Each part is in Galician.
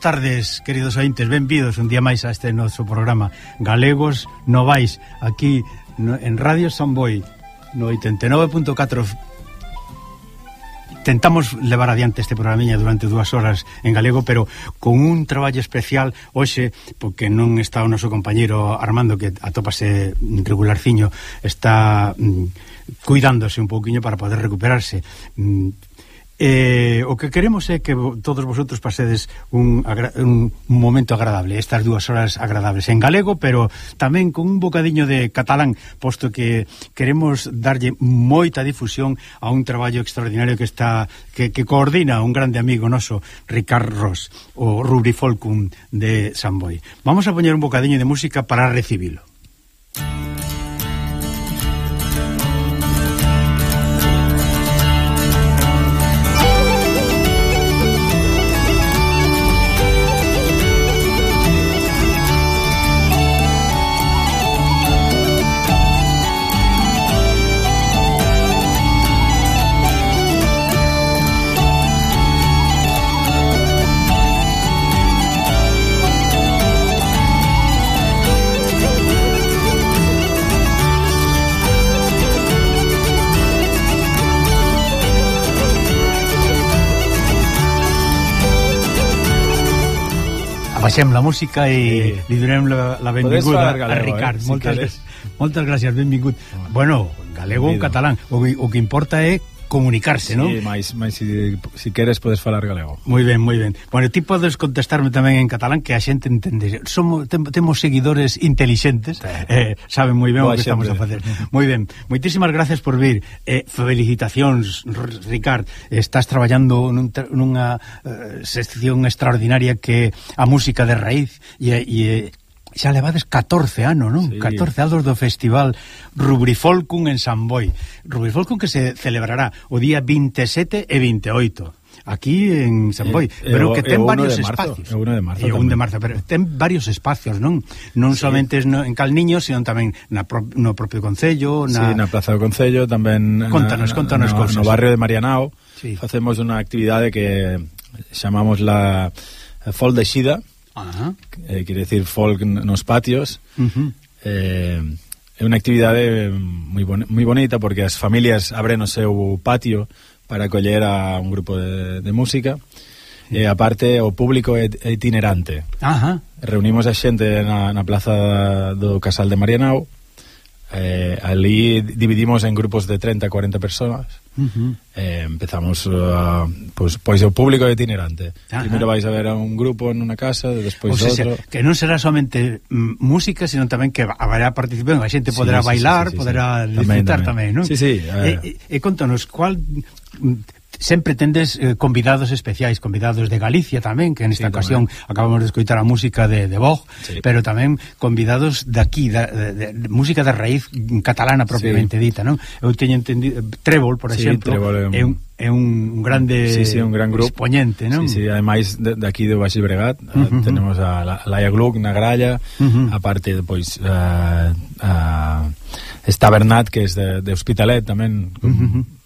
boas tardes, queridos ointes, benvidos un día máis a este noso programa. Galegos Novais, aquí no, en Radio Samboy, no 89.4 tentamos levar adiante este programiña durante dúas horas en galego, pero con un traballo especial hoxe, porque non está o noso compañeiro Armando, que atópase regularciño, está mm, cuidándose un pouquiño para poder recuperarse. Mm, Eh, o que queremos é que todos vosotros pasedes un, un momento agradable, estas dúas horas agradables en galego, pero tamén con un bocadiño de catalán, posto que queremos darlle moita difusión a un traballo extraordinario que está que, que coordina un grande amigo noso, Ricard Ross, o Rubrifolcum de Samboy. Vamos a poñer un bocadiño de música para recibilo. Baixem la música i sí. li donem la, la benvinguda galego, a Ricard. Eh? Moltes, si moltes gràcies, benvingut. Bueno, bueno galego ou catalán. O, o que importa é comunicarse, sí, non? Sí, máis, máis se si, si queres podes falar galego. Moi ben, moi ben. Bueno, ti podes contestarme tamén en catalán que a xente entende. Somos tem, temos seguidores intelixentes, sí. eh, saben moi ben Boa o que xente. estamos a facer. moi ben. Moitísimas gracias por vir. Eh, felicitacións, Ricard. Estás traballando nun, nunha uh, sección extraordinaria que a música de raíz e, e xa levades 14 anos, non? Sí. 14 anos do festival Rubrifolcum en Samboy. Rubrifolcum que se celebrará o día 27 e 28 aquí en Samboy, eh, pero eh, que ten varios espacios. E 1 de marzo. E un de marzo, pero ten varios espacios, non? Non sí. somente no, en Calniño, sino tamén na pro, no propio concello, na Sí, na Plaza do Concello, tamén Contanos, na, contanos no, cosas. No barrio de Marianao sí. facemos unha actividade que chamamos la Fol de Xida, Ajá. Eh, quere decir folk nos patios. Uh -huh. eh, é unha actividade eh, moi, bon moi bonita porque as familias abren o seu patio para coller a un grupo de, de música e eh, aparte o público é itinerante. Ajá. Reunimos a xente na, na plaza do Casal de Marianao Eh, ali dividimos en grupos de 30 a 40 personas. Uh -huh. eh, empezamos uh, pues, pois, pois o público é itinerante. Ajá. Primeiro ah. vais a ver a un grupo en unha casa, despois o sea, outro. Que non será somente mm, música, sino tamén que haberá participación, a xente poderá sí, bailar, sí, sí, sí, poderá sí, sí. disfrutar tamén, tamén non? Sí, sí. Eh. E, e, e contanos, cual sempre tendes eh, convidados especiais, convidados de Galicia tamén, que en esta sí, ocasión tamén. acabamos de escoitar a música de, de Bog, sí. pero tamén convidados de aquí, de, de, de, música da raíz catalana propiamente sí. dita, non? Eu teño entendido Trébol, por sí, exemplo, Trébol é un é un grande sí, sí, un gran grupo exponente, non? Sí, sí, ademais de, de aquí de Baix Bregat eh, uh -huh. tenemos a la, Laia Gluck na gralla, uh -huh. aparte pois a, a está Bernat que é de, de Hospitalet tamén uh -huh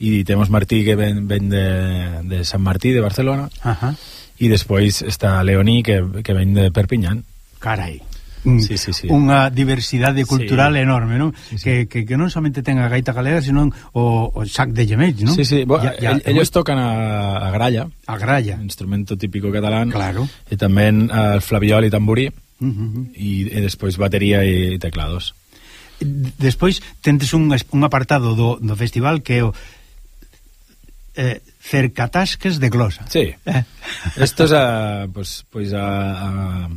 e temos Martí que ven, ven de, de San Martí de Barcelona Ajá. e despois está Leoní que, que ven de Perpiñán Carai mm. sí, sí, sí. unha diversidade cultural sí. enorme, non? Sí, sí. Que, que, que non somente ten a gaita galega, senón o, o sac de Llemeig, non? Sí, sí, bo, ya, ya, ellos tocan a, a gralla. A gralla. Instrumento típico catalán. Claro. E tamén al flaviol e tamborí. Uh -huh. e, e despois batería e teclados. Despois tendes un, un apartado do, do festival que é o eh, cercatasques de glosa. Sí. Eh? Estos a, pues, pues a, a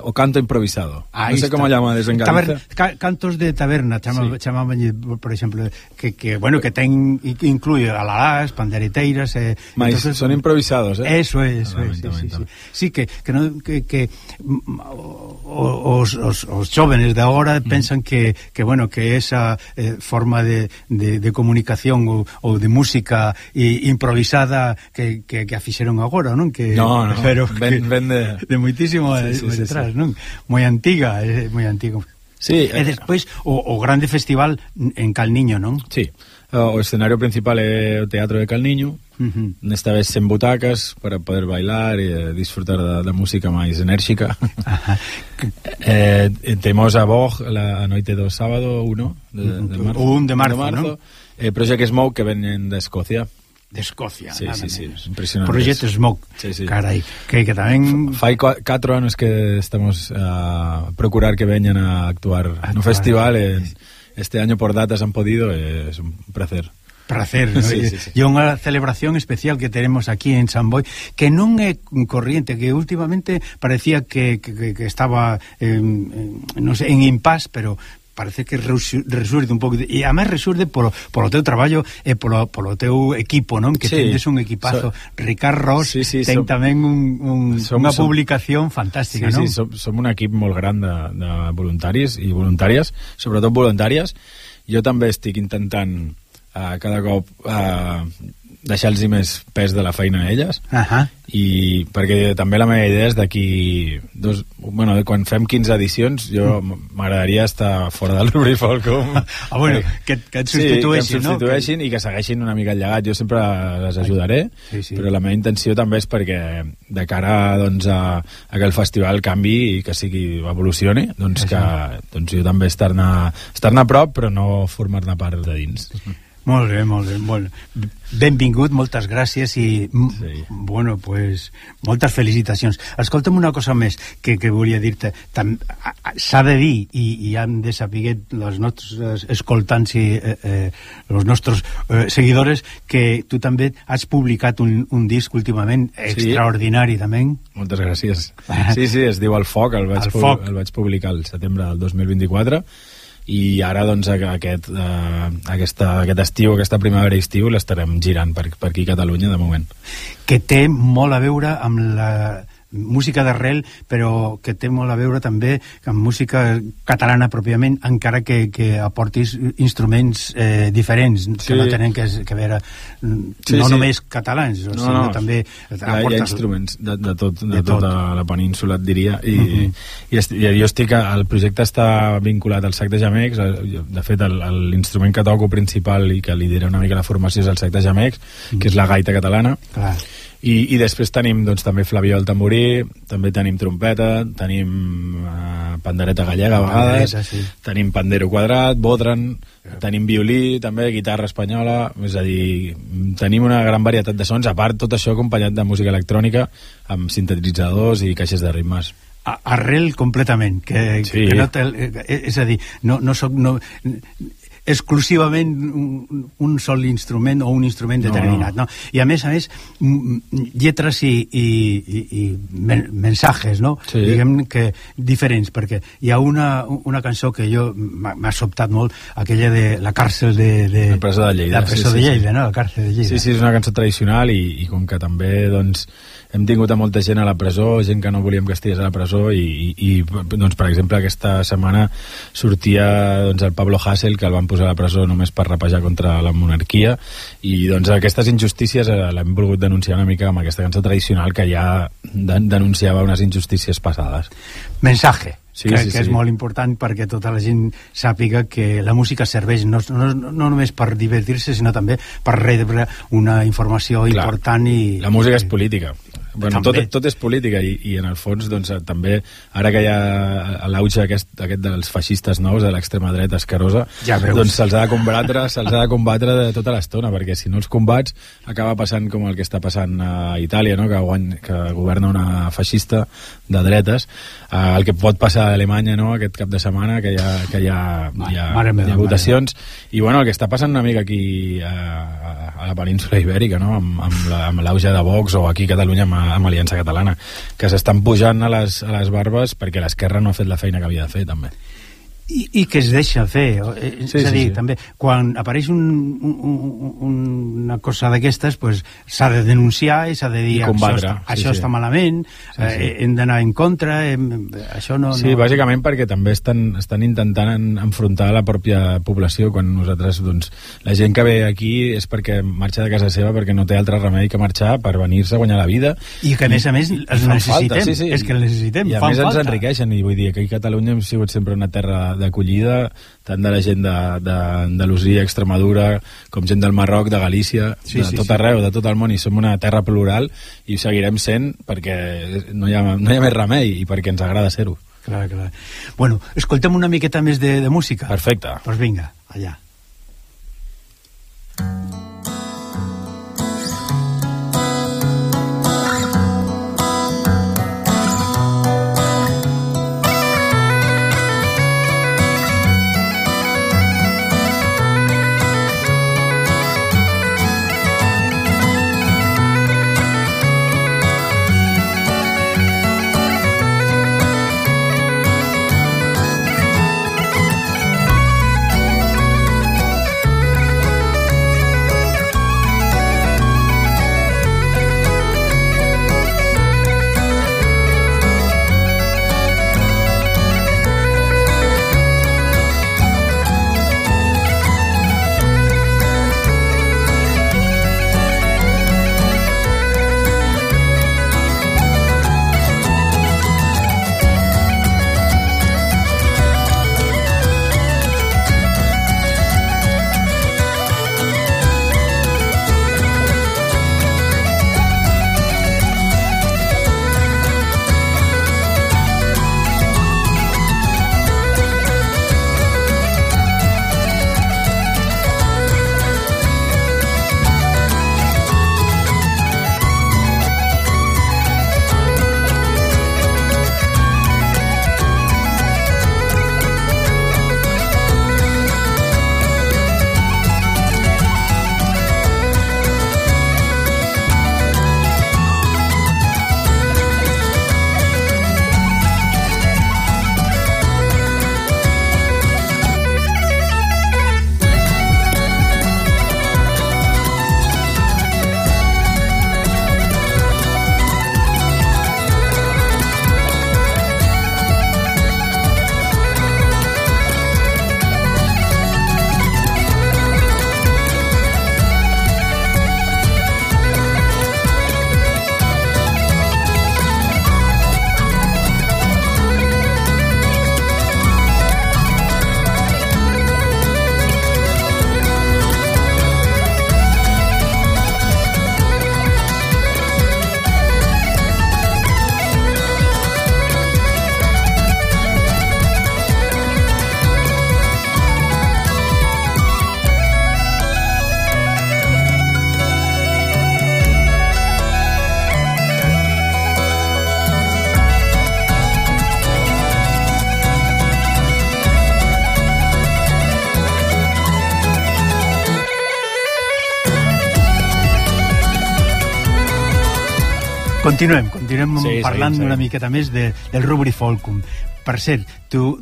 o canto improvisado. Ahí non sei está. como llaman en Galicia. Taber, ca, cantos de taberna, chama, sí. chamaban por exemplo, que, que bueno, que ten incluye alalás, pandereteiras, eh, Mais entonces, son improvisados, eh? Eso é, eso é, sí, sí, sí. Sí que que no, que, que mm, os, os, os xóvenes de agora mm. pensan que, que bueno, que esa eh, forma de, de, de comunicación ou, ou de música e, improvisada que, que, que a fixeron agora, non? Que, no, no, pero ven, que, ven de, de muitísimo eh, sí, sí, detrás. Sí, sí cousas, non? Moi antiga, eh, moi antigo. Sí, e eh, despois o, o grande festival en Calniño, non? Sí. O escenario principal é o Teatro de Calniño, uh -huh. nesta vez sen butacas para poder bailar e disfrutar da, da música máis enérxica. eh, temos a Bog la, a noite do sábado 1 de, de marzo. O 1 de marzo, de marzo, non? eh, Project Smoke que venen da Escocia de Escocia, sí, nada sí, sí. menos. Impresionante. Project Smoke, sí, sí. carai, que, que tamén... Fai 4 anos que estamos a procurar que veñan a actuar actuar no festival, eh, este año por datas han podido, e es un placer Placer, ¿no? sí, sí, sí. e unha celebración especial que teremos aquí en Samboy que non é corriente, que últimamente parecía que, que, que estaba eh, non sei, en impas pero parece que resurde un pouco e a máis resurde polo, polo teu traballo eh, e polo, polo teu equipo, non? Que sí. tendes un equipazo. So, Ricard Ross sí, sí, ten so, tamén un, un, unha publicación fantástica, sí, non? Sí, som, som un equip molt gran de, de voluntaris i voluntàries, sobretot voluntàries. Jo també estic intentant uh, cada cop uh, deixar-los més pes de la feina a elles. Uh -huh. i perquè també la meva idea és d'aquí dos, bueno, quan fem 15 edicions jo m'agradaria estar fora del Rubri Folcom ah, bueno, que, que et substitueixin, sí, que substitueixin no? i que segueixin una mica el llegat jo sempre les ajudaré sí, sí. però la meva intenció també és perquè de cara doncs, a, a que el festival canvi i que sigui evolucioni doncs, que, doncs jo també estar-ne estar, a prop però no formar-ne part de dins molt bé, molt bé. Bueno, benvingut, moltes gràcies i, sí. bueno, pues, moltes felicitacions. Escolta'm una cosa més que, que volia dir-te. S'ha de dir, i, i han de saber els nostres escoltants i eh, eh, els nostres eh, seguidores, que tu també has publicat un, un disc últimament extraordinari, sí. també. Moltes gràcies. Sí, sí, es diu El Foc, el vaig, el foc. el vaig publicar el setembre del 2024 i ara doncs aquest, eh, aquesta, aquest estiu, aquesta primavera i estiu l'estarem girant per, per aquí a Catalunya de moment. Que té molt a veure amb la música d'arrel, però que té molt a veure també amb música catalana pròpiament, encara que, que aportis instruments eh, diferents, sí. que no tenen que, que veure sí, no sí. només catalans, no, sinó no. també. Hi ha, hi ha instruments de, de, tot, de, de tota tot. la península, et diria, i, uh -huh. i, i jo estic... El projecte està vinculat al sac de jamecs, de fet, l'instrument que toco principal i que lidera una mica la formació és el sac de jamecs, uh -huh. que és la gaita catalana, Clar i, i després tenim doncs, també flaviol tamborí, també tenim trompeta, tenim uh, pandereta gallega a vegades, sí. tenim pandero quadrat, bodran, yeah. tenim violí, també guitarra espanyola, és a dir, tenim una gran varietat de sons, a part tot això acompanyat de música electrònica, amb sintetitzadors i caixes de ritmes arrel completament que, sí. que no té, eh, és a dir, no, no soc no, exclusivament un, un sol instrument o un instrument determinat, no. no? I a més a més, lletres i, i, i, i mensajes, no? Sí. Diguem que diferents, perquè hi ha una, una cançó que jo m'ha sobtat molt, aquella de la càrcel de... de la presa de Lleida. La presa sí, de Lleida, sí. no? La càrcel de Lleida. Sí, sí, és una cançó tradicional i, i com que també, doncs, hem tingut a molta gent a la presó, gent que no volíem que estigués a la presó i, i, i doncs, per exemple, aquesta setmana sortia doncs, el Pablo Hassel, que el van posar a la presó només per rapejar contra la monarquia i doncs aquestes injustícies eh, l'hem volgut denunciar una mica amb aquesta cançó tradicional que ja denunciava unes injustícies passades. Mensaje sí, que, sí, que sí. és molt important perquè tota la gent sàpiga que la música serveix no, no, no només per divertir-se sinó també per rebre una informació Clar, important i... La música és política Bueno, tot, tot és política i, i en el fons doncs, també ara que hi ha l'auge aquest, aquest dels feixistes nous de l'extrema dreta escarosa ja doncs se'ls ha de combatre se'ls ha de combatre de tota l'estona perquè si no els combats acaba passant com el que està passant a Itàlia no? que, guany, que governa una feixista de dretes uh, el que pot passar a Alemanya no? aquest cap de setmana que hi ha, que hi ha, hi ha, hi ha, hi ha votacions i bueno, el que està passant una mica aquí a, a la península ibèrica no? amb l'auge la, de Vox o aquí a Catalunya amb amb Aliança Catalana, que s'estan pujant a les, a les barbes perquè l'esquerra no ha fet la feina que havia de fer, també i, i que es deixa fer eh, sí, és a dir, sí, sí. també quan apareix un, un, un, una cosa d'aquestes pues, s'ha de denunciar i s'ha de dir combatre, això, està, sí, això sí. està malament sí, sí. Eh, hem d'anar en contra hem, això no, sí, no... bàsicament perquè també estan, estan intentant en, enfrontar la pròpia població quan nosaltres, doncs, la gent que ve aquí és perquè marxa de casa seva perquè no té altre remei que marxar per venir-se a guanyar la vida i que a més a més els necessitem falta, sí, sí. és que els necessitem i a més falta. ens enriqueixen i vull dir que a Catalunya hem sigut sempre una terra d'acollida, tant de la gent d'Andalusia, Extremadura, com gent del Marroc, de Galícia, sí, de sí, tot sí. arreu, de tot el món, i som una terra plural i ho seguirem sent perquè no hi ha, no hi ha més remei i perquè ens agrada ser-ho. Clar, clar. Bueno, escoltem una miqueta més de, de música. Perfecte. Doncs pues vinga, allà. Continuem, continuem sí, parlant sí, una miqueta més de, del Rubri Folcum. Per cert, tu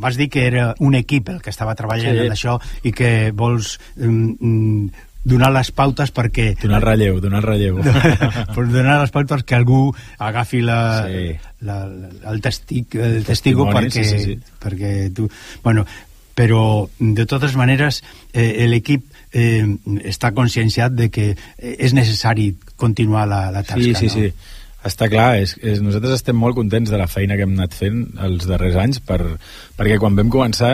vas dir que era un equip el que estava treballant sí. en això i que vols um, donar les pautes perquè... Donar el relleu, donar el relleu. donar les pautes que algú agafi la, sí. la, el, testic, el testigo perquè, sí, sí, sí. perquè tu... Bueno, però de totes maneres eh, l'equip eh, està conscienciat de que és necessari continuar la, la tasca sí, sí, no? sí Està clar, és, és, nosaltres estem molt contents de la feina que hem anat fent els darrers anys, per, perquè quan vam començar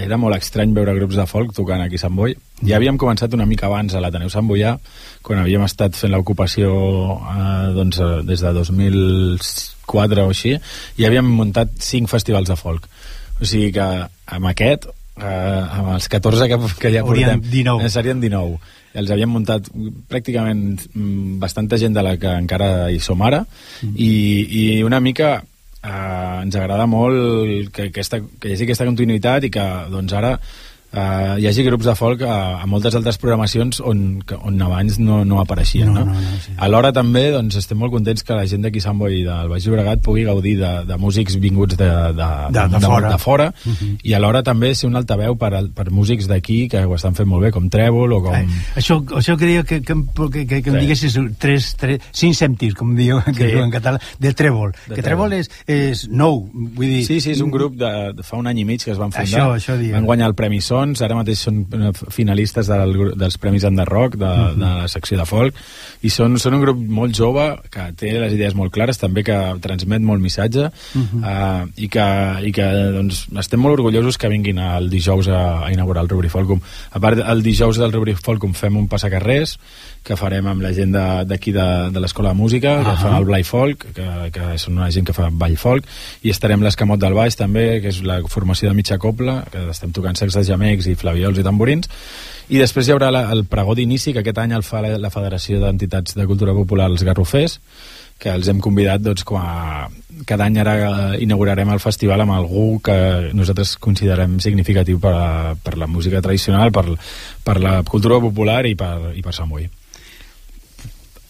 era molt estrany veure grups de folk tocant aquí a Sant Boi. Ja havíem començat una mica abans a l'Ateneu Sant Boià, quan havíem estat fent l'ocupació eh, doncs, eh, des de 2004 o així, i havíem muntat cinc festivals de folk. O sigui que amb aquest, eh, amb els 14 que, que ja portem, 19. Eh, serien 19 els havíem muntat pràcticament mm, bastanta gent de la que encara hi som ara mm. i, i una mica eh, ens agrada molt que, aquesta, que hi hagi aquesta continuïtat i que doncs ara eh, hi hagi grups de folk a, a moltes altres programacions on, on abans no, no apareixien. No, no? No, no, sí. Alhora també doncs, estem molt contents que la gent d'aquí Sant Boi del Baix Llobregat pugui gaudir de, de músics vinguts de, de, de, de, de fora, de fora uh mhm. -huh. i alhora també ser un altaveu per, per músics d'aquí que ho estan fent molt bé, com Trèvol o com... Ai, això, això queria que, que, que, que, que em diguessis tres, tres, cinc cèntims, com diu, que sí. en català, de Trèvol. De que Trèvol és, és nou, vull dir... Sí, sí, és un grup de, de fa un any i mig que es van fundar. Això, això Van guanyar el Premi Son Sons, ara mateix són eh, finalistes del, dels Premis Under Rock, de, uh mhm. -huh. de la secció de folk, i són, són un grup molt jove, que té les idees molt clares, també que transmet molt missatge, uh -huh. uh, i que, i que doncs, estem molt orgullosos que vinguin el dijous a, a inaugurar el Rubri Folcum. A part, el dijous del Rubri Folcum fem un passacarrers, que farem amb la gent d'aquí de, de, de l'Escola de Música, uh -huh. que fa el Blai Folk, que, que són una gent que fa ball folk, i estarem l'Escamot del Baix també, que és la formació de mitja copla, que estem tocant secs de gemecs i flaviols i tamborins, i després hi haurà la, el pregó d'inici, que aquest any el fa la, la Federació d'Entitats de Cultura Popular, els Garrofers, que els hem convidat doncs, quan cada any ara inaugurarem el festival amb algú que nosaltres considerem significatiu per, a, per la música tradicional, per, per la cultura popular i per, i per Sant Boi.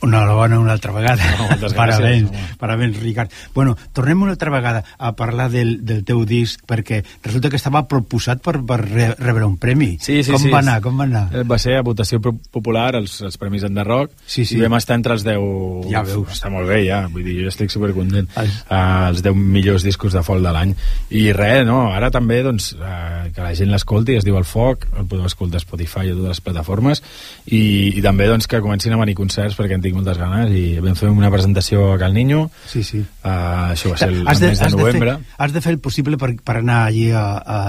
Enhorabona una altra vegada. No, parabéns, gràcies. Parabéns, Ricard. Bueno, tornem una altra vegada a parlar del, del teu disc, perquè resulta que estava proposat per, per rebre un premi. Sí, sí, com sí. va anar? Com va anar? Eh, va ser a votació popular, els, els Premis Enderroc, sí, sí. i vam estar entre els 10... Ja veus. Està molt bé, ja. Vull dir, jo estic supercontent. Els... Uh, els 10 millors discos de folk de l'any. I res, no? Ara també, doncs, uh, que la gent l'escolti, es diu El Foc, el podeu escoltar a Spotify o a totes les plataformes, i, i també, doncs, que comencin a venir concerts, perquè en tinc moltes ganes i vam fer una presentació a Cal Niño sí, sí. Uh, això va ser el, el de, mes de novembre de fer, has de fer el possible per, per anar allí a, a,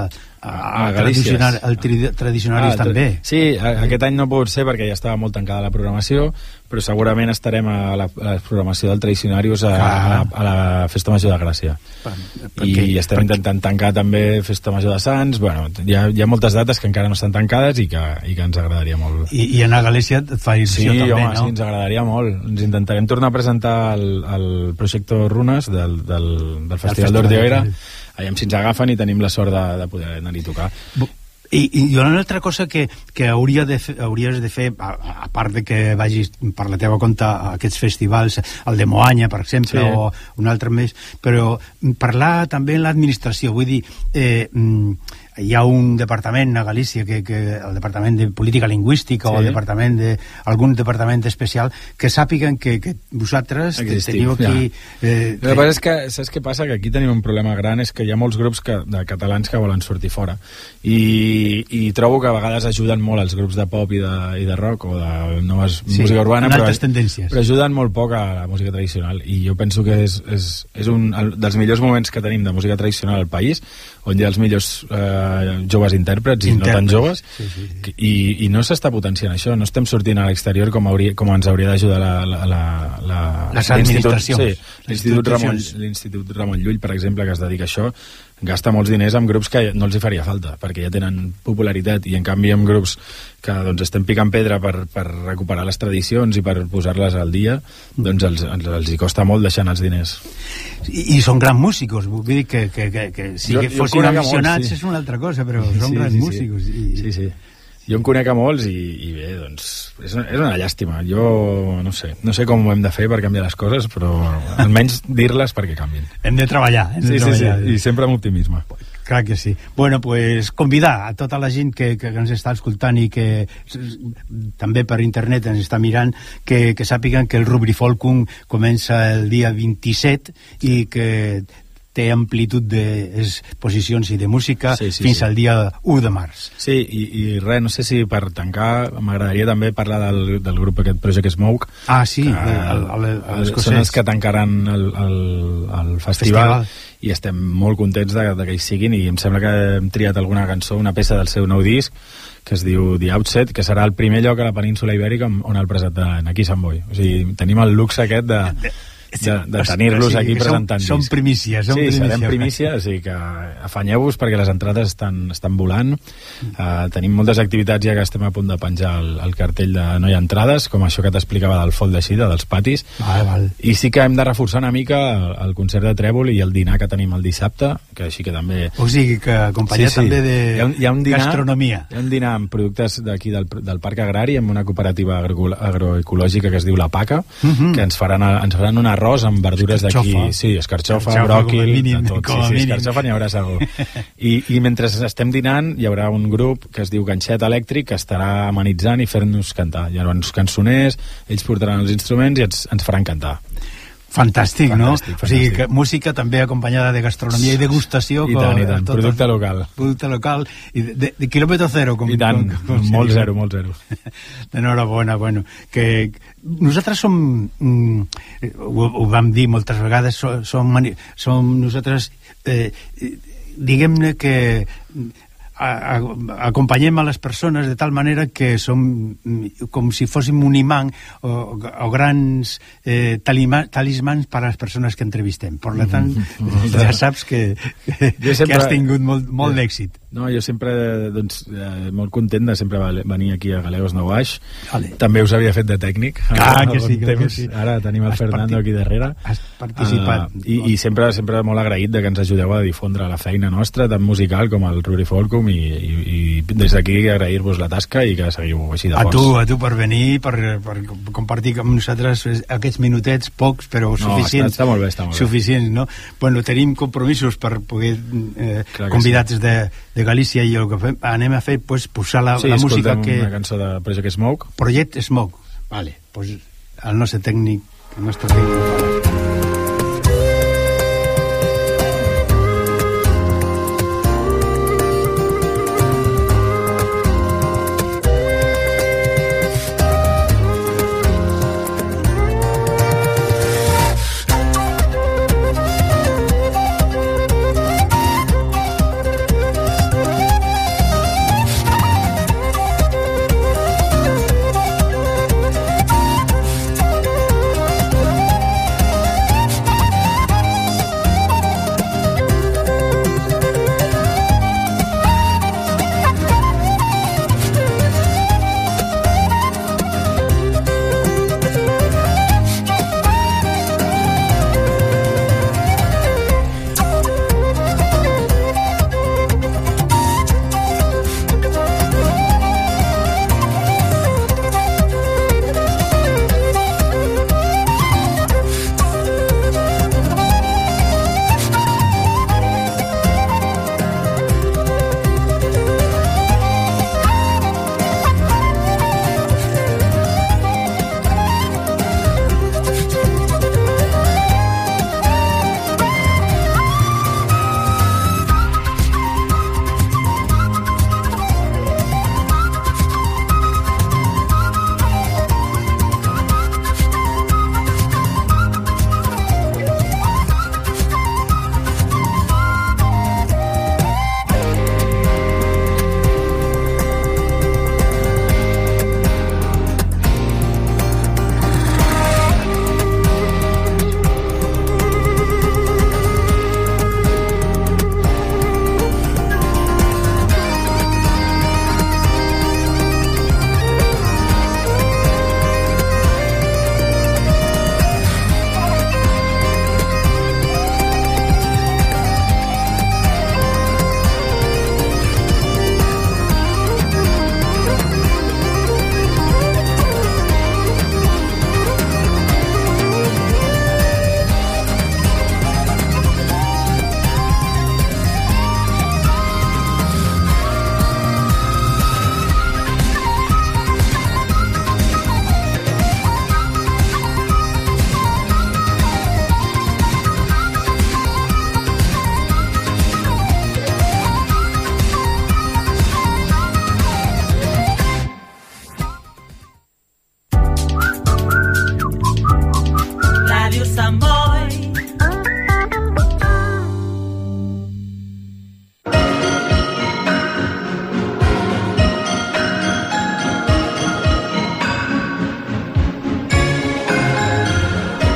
a, a, a tradicionar, el tri, tradicionaris ah, també. sí, a, aquest any no pot ser perquè ja estava molt tancada la programació però segurament estarem a la, a la programació del Tradicionarius a, a, a la Festa Major de Gràcia. Per, per i què? estem per intentant tancar també Festa Major de Sants. Bueno, hi, ha, hi ha moltes dates que encara no estan tancades i que, i que ens agradaria molt. I, i anar a Galícia et fa il·lusió sí, també, home, no? sí, ens agradaria molt. Ens intentarem tornar a presentar el, el projecte Runes del, del, del Festival d'Ordeoera aviam si ens agafen i tenim la sort de, de poder anar-hi a tocar i, i una altra cosa que, que hauria de fer, hauries de fer, a, a part de que vagis per la teva compte a aquests festivals, el de Moanya, per exemple, sí. o un altre més, però parlar també en l'administració, vull dir, eh, mm, hi ha un departament a Galícia que, que el departament de política lingüística sí. o el departament de algun departament especial que sàpiguen que, que vosaltres Existim, teniu aquí ja. eh, el que passa és que saps què passa? que aquí tenim un problema gran és que hi ha molts grups que, de catalans que volen sortir fora i, i trobo que a vegades ajuden molt els grups de pop i de, i de rock o de noves sí, música urbana però, tendències. però ajuden molt poc a la música tradicional i jo penso que és, és, és un dels millors moments que tenim de música tradicional al país on hi ha els millors eh, joves intèrprets i intèrprets. no tan joves sí, sí, sí. i, i no s'està potenciant això no estem sortint a l'exterior com, hauria, com ens hauria d'ajudar la, la, la, la, les administracions sí, l'Institut Ramon, Ramon Llull per exemple que es dedica a això gasta molts diners amb grups que no els hi faria falta perquè ja tenen popularitat i en canvi amb grups que doncs, estem picant pedra per, per recuperar les tradicions i per posar-les al dia doncs els, els, els hi costa molt deixar els diners i, i són grans músicos vull dir que, que, que, que si jo, que fossin aficionats sí. és una altra cosa però són sí, grans sí, músicos sí. I... sí, sí jo en conec a molts i, i bé, doncs és una, és una llàstima. Jo no sé, no sé com ho hem de fer per canviar les coses però almenys dir-les perquè canvin hem de treballar, hem sí, de treballar. Sí, sí, i sempre amb optimisme. Clar que sí. Bueno, pues convidar a tota la gent que, que ens està escoltant i que també per internet ens està mirant que, que sàpiguen que el Rubri Folcum comença el dia 27 i que té amplitud d'exposicions i de música Sí, sí, fins sí. al dia 1 de març. Sí, i, i res, no sé si per tancar m'agradaria també parlar del, del grup aquest Project Smoke Ah, sí, que, el- el- el- els són els que tancaran el, el, el Festival. festival, i estem molt contents de, de que hi siguin i em sembla que hem triat alguna cançó, una peça del seu nou disc que es diu The Outset, que serà el primer lloc a la península ibèrica on, on el presentaran, aquí a Sant Boi. O sigui, tenim el luxe aquest de, de, de tenir-los O sigui, aquí presentant són disc. primícies. Són sí, primícies. serem primícia, o sigui que afanyeu-vos perquè les entrades estan, estan volant. Uh, tenim moltes activitats ja que estem a punt de penjar el, el cartell de no hi ha entrades, com això que t'explicava del fol de Xida, dels patis. Val, val. I sí que hem de reforçar una mica el, el concert de Trèvol i el dinar que tenim el dissabte, que així que també... O sigui que acompanyat també de hi ha un, hi ha un dinar, gastronomia. Hi ha un dinar amb productes d'aquí del, del Parc Agrari, amb una cooperativa agro, agroecològica que es diu La Paca, Mhm. que ens faran, ens faran un arròs amb verdures d'aquí. Sí, escarxofa, Escarxofa, bròquil, mínim, de tot. sí, sí, escarxofa n'hi haurà segur. I, I mentre estem dinant hi haurà un grup que es diu Ganxet Elèctric que estarà amenitzant i fent-nos cantar. Hi haurà uns cançoners, ells portaran els instruments i ens, ens faran cantar. Fantàstic, no? Fantàstic. O sigui, que música també acompanyada de gastronomia i degustació. I tant, i tant. Tot, producte local. Producte local. I de, de, de quilòmetre zero. Com, I tant, com, com, com molt zero, molt zero. Enhorabona, bueno. Que nosaltres som... Mm, ho, ho vam dir moltes vegades, som, som nosaltres... Eh, diguem-ne que a, a, acompanyem a les persones de tal manera que som mm, com si fóssim un imant o, o grans eh, talima, talismans per a les persones que entrevistem. Per tant, ja saps que, que, sempre- que has tingut molt, molt d'èxit. No, jo sempre, doncs, eh, molt content de sempre venir aquí a Galeos Nou Baix. Vale. També us havia fet de tècnic. Ah, que sí, que temps. sí. Ara tenim el Has Fernando aquí darrere. has participat. Ah, i, I sempre sempre molt agraït de que ens ajudeu a difondre la feina nostra, tant musical com el Ruri Folcum, i, i, i des d'aquí agrair-vos la tasca i que seguiu així de A forts. tu, a tu per venir, per, per compartir amb nosaltres aquests minutets, pocs, però suficients. està- està molt bé, està molt bé. Suficients, no? Bueno, tenim compromisos per poder eh, Clar que convidats de, de Galícia i el que fem, anem a fer, pues, posar la, sí, la música escoltem que... una cançó de Project Smoke. Project Smoke. Vale, pues el nostre tècnic, el nostre tècnic...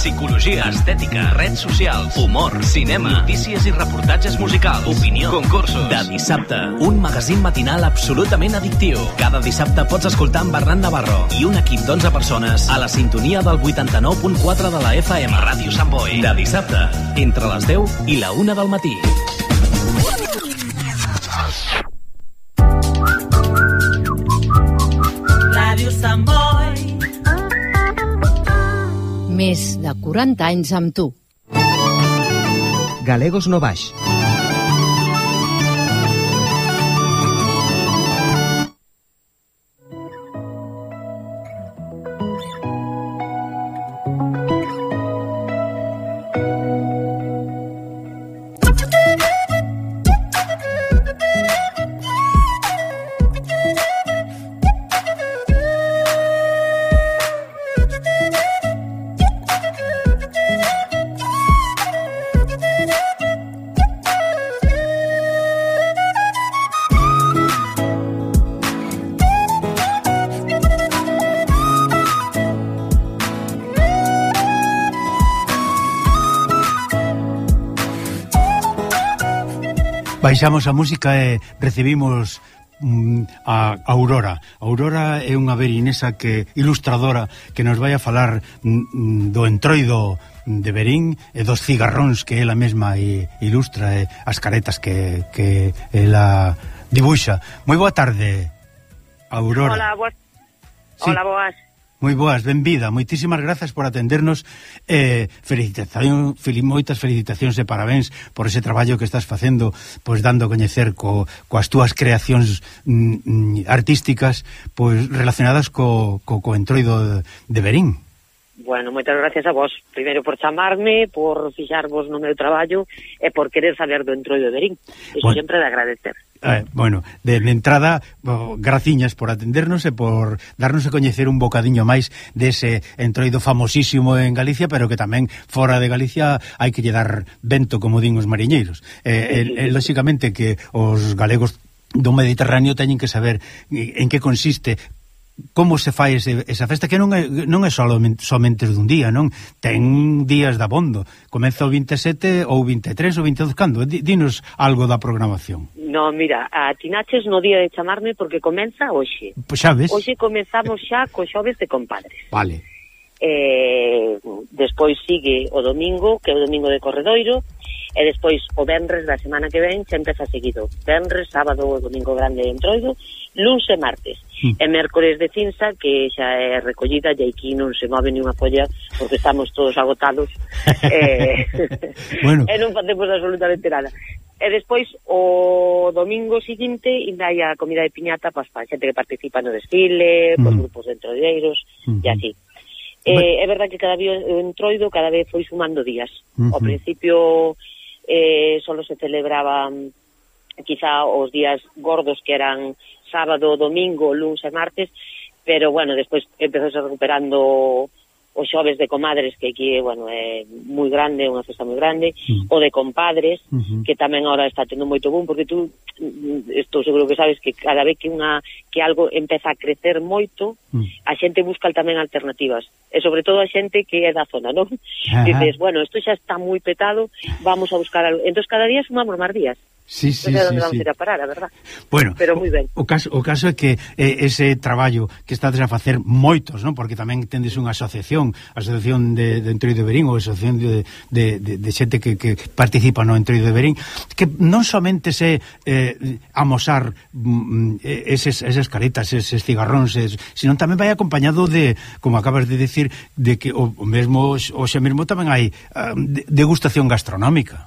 Psicologia, estètica, redes socials, humor, cinema, notícies i reportatges musicals, opinió, concursos. De dissabte, un magazín matinal absolutament addictiu. Cada dissabte pots escoltar amb Bernat Navarro i un equip d'11 persones a la sintonia del 89.4 de la FM. Ràdio Sant Boi. De dissabte, entre les 10 i la 1 del matí. Més de 40 anys amb tu. Galegos no deixamos a música e recibimos mm, a Aurora. Aurora é unha berinesa que ilustradora que nos vai a falar mm, mm, do entroido de Berín e dos cigarróns que ela mesma ilustra e as caretas que, que ela dibuixa. Moi boa tarde, Aurora. Hola, boas. Sí. Hola, boas. Moi boas, benvida, moitísimas grazas por atendernos eh, felicitación, fel, moitas felicitacións e parabéns por ese traballo que estás facendo pois dando a coñecer co, coas túas creacións mm, mm artísticas pois relacionadas co, co, co entroido de, de Berín Bueno, moitas gracias a vos, primeiro por chamarme, por fixarvos no meu traballo e por querer saber do entroido de Berín. Iso bueno. sempre de agradecer. Eh, bueno, de, de entrada, oh, graciñas por atendernos e por darnos a coñecer un bocadiño máis dese entroido famosísimo en Galicia, pero que tamén fora de Galicia hai que lle dar vento, como din os mariñeiros. Eh, eh, eh, lóxicamente que os galegos do Mediterráneo teñen que saber eh, en que consiste como se fai ese, esa festa que non é, non é solamente, somente dun día, non? Ten días de abondo. Comeza o 27 ou 23 ou 22 cando? Dinos algo da programación. No, mira, a Tinaches no día de chamarme porque comeza hoxe. Pois xa ves. Hoxe comezamos xa co xoves de compadres. Vale. Eh, despois sigue o domingo, que é o domingo de Corredoiro, E despois, o venres da semana que ven, sempre xa seguido. venres, sábado e domingo grande de Entroido, luns e martes. Mm. E mércores de cinza, que xa é recollida, e aquí non se move ni unha polla, porque estamos todos agotados. eh, bueno. e non facemos absolutamente nada. E despois, o domingo seguinte, ainda hai a comida de piñata pues, para xente que participa no desfile, mm. grupos de entroideiros, mm -hmm. e así. Eh. É verdad que cada o entroido cada vez foi sumando días. Uh. Ao principio eh, solo se celebraban quizá os días gordos que eran sábado, domingo, lunes e martes, pero bueno, despois empezou recuperando os xoves de comadres, que aquí bueno, é moi grande, unha festa moi grande, uh -huh. o de compadres, uh -huh. que tamén ahora está tendo moito boom, porque tú, mm, estou seguro que sabes que cada vez que unha que algo empeza a crecer moito, uh -huh. a xente busca tamén alternativas, e sobre todo a xente que é da zona, non? Uh -huh. Dices, bueno, isto xa está moi petado, vamos a buscar algo. Entón, cada día sumamos máis días. Sí, sí, sí, sí. Ir a parar, a verdad. Bueno, pero moi ben. O, caso o caso é que eh, ese traballo que estades a facer moitos, non? Porque tamén tendes unha asociación, asociación de, de Entroido de Berín ou asociación de, de, de, de xente que, que participa no Entroido de Berín, que non somente se eh, amosar mm, mm, eses, esas caretas, eses cigarróns, es, sino tamén vai acompañado de, como acabas de decir, de que o, o mesmo o xa mesmo tamén hai uh, degustación gastronómica.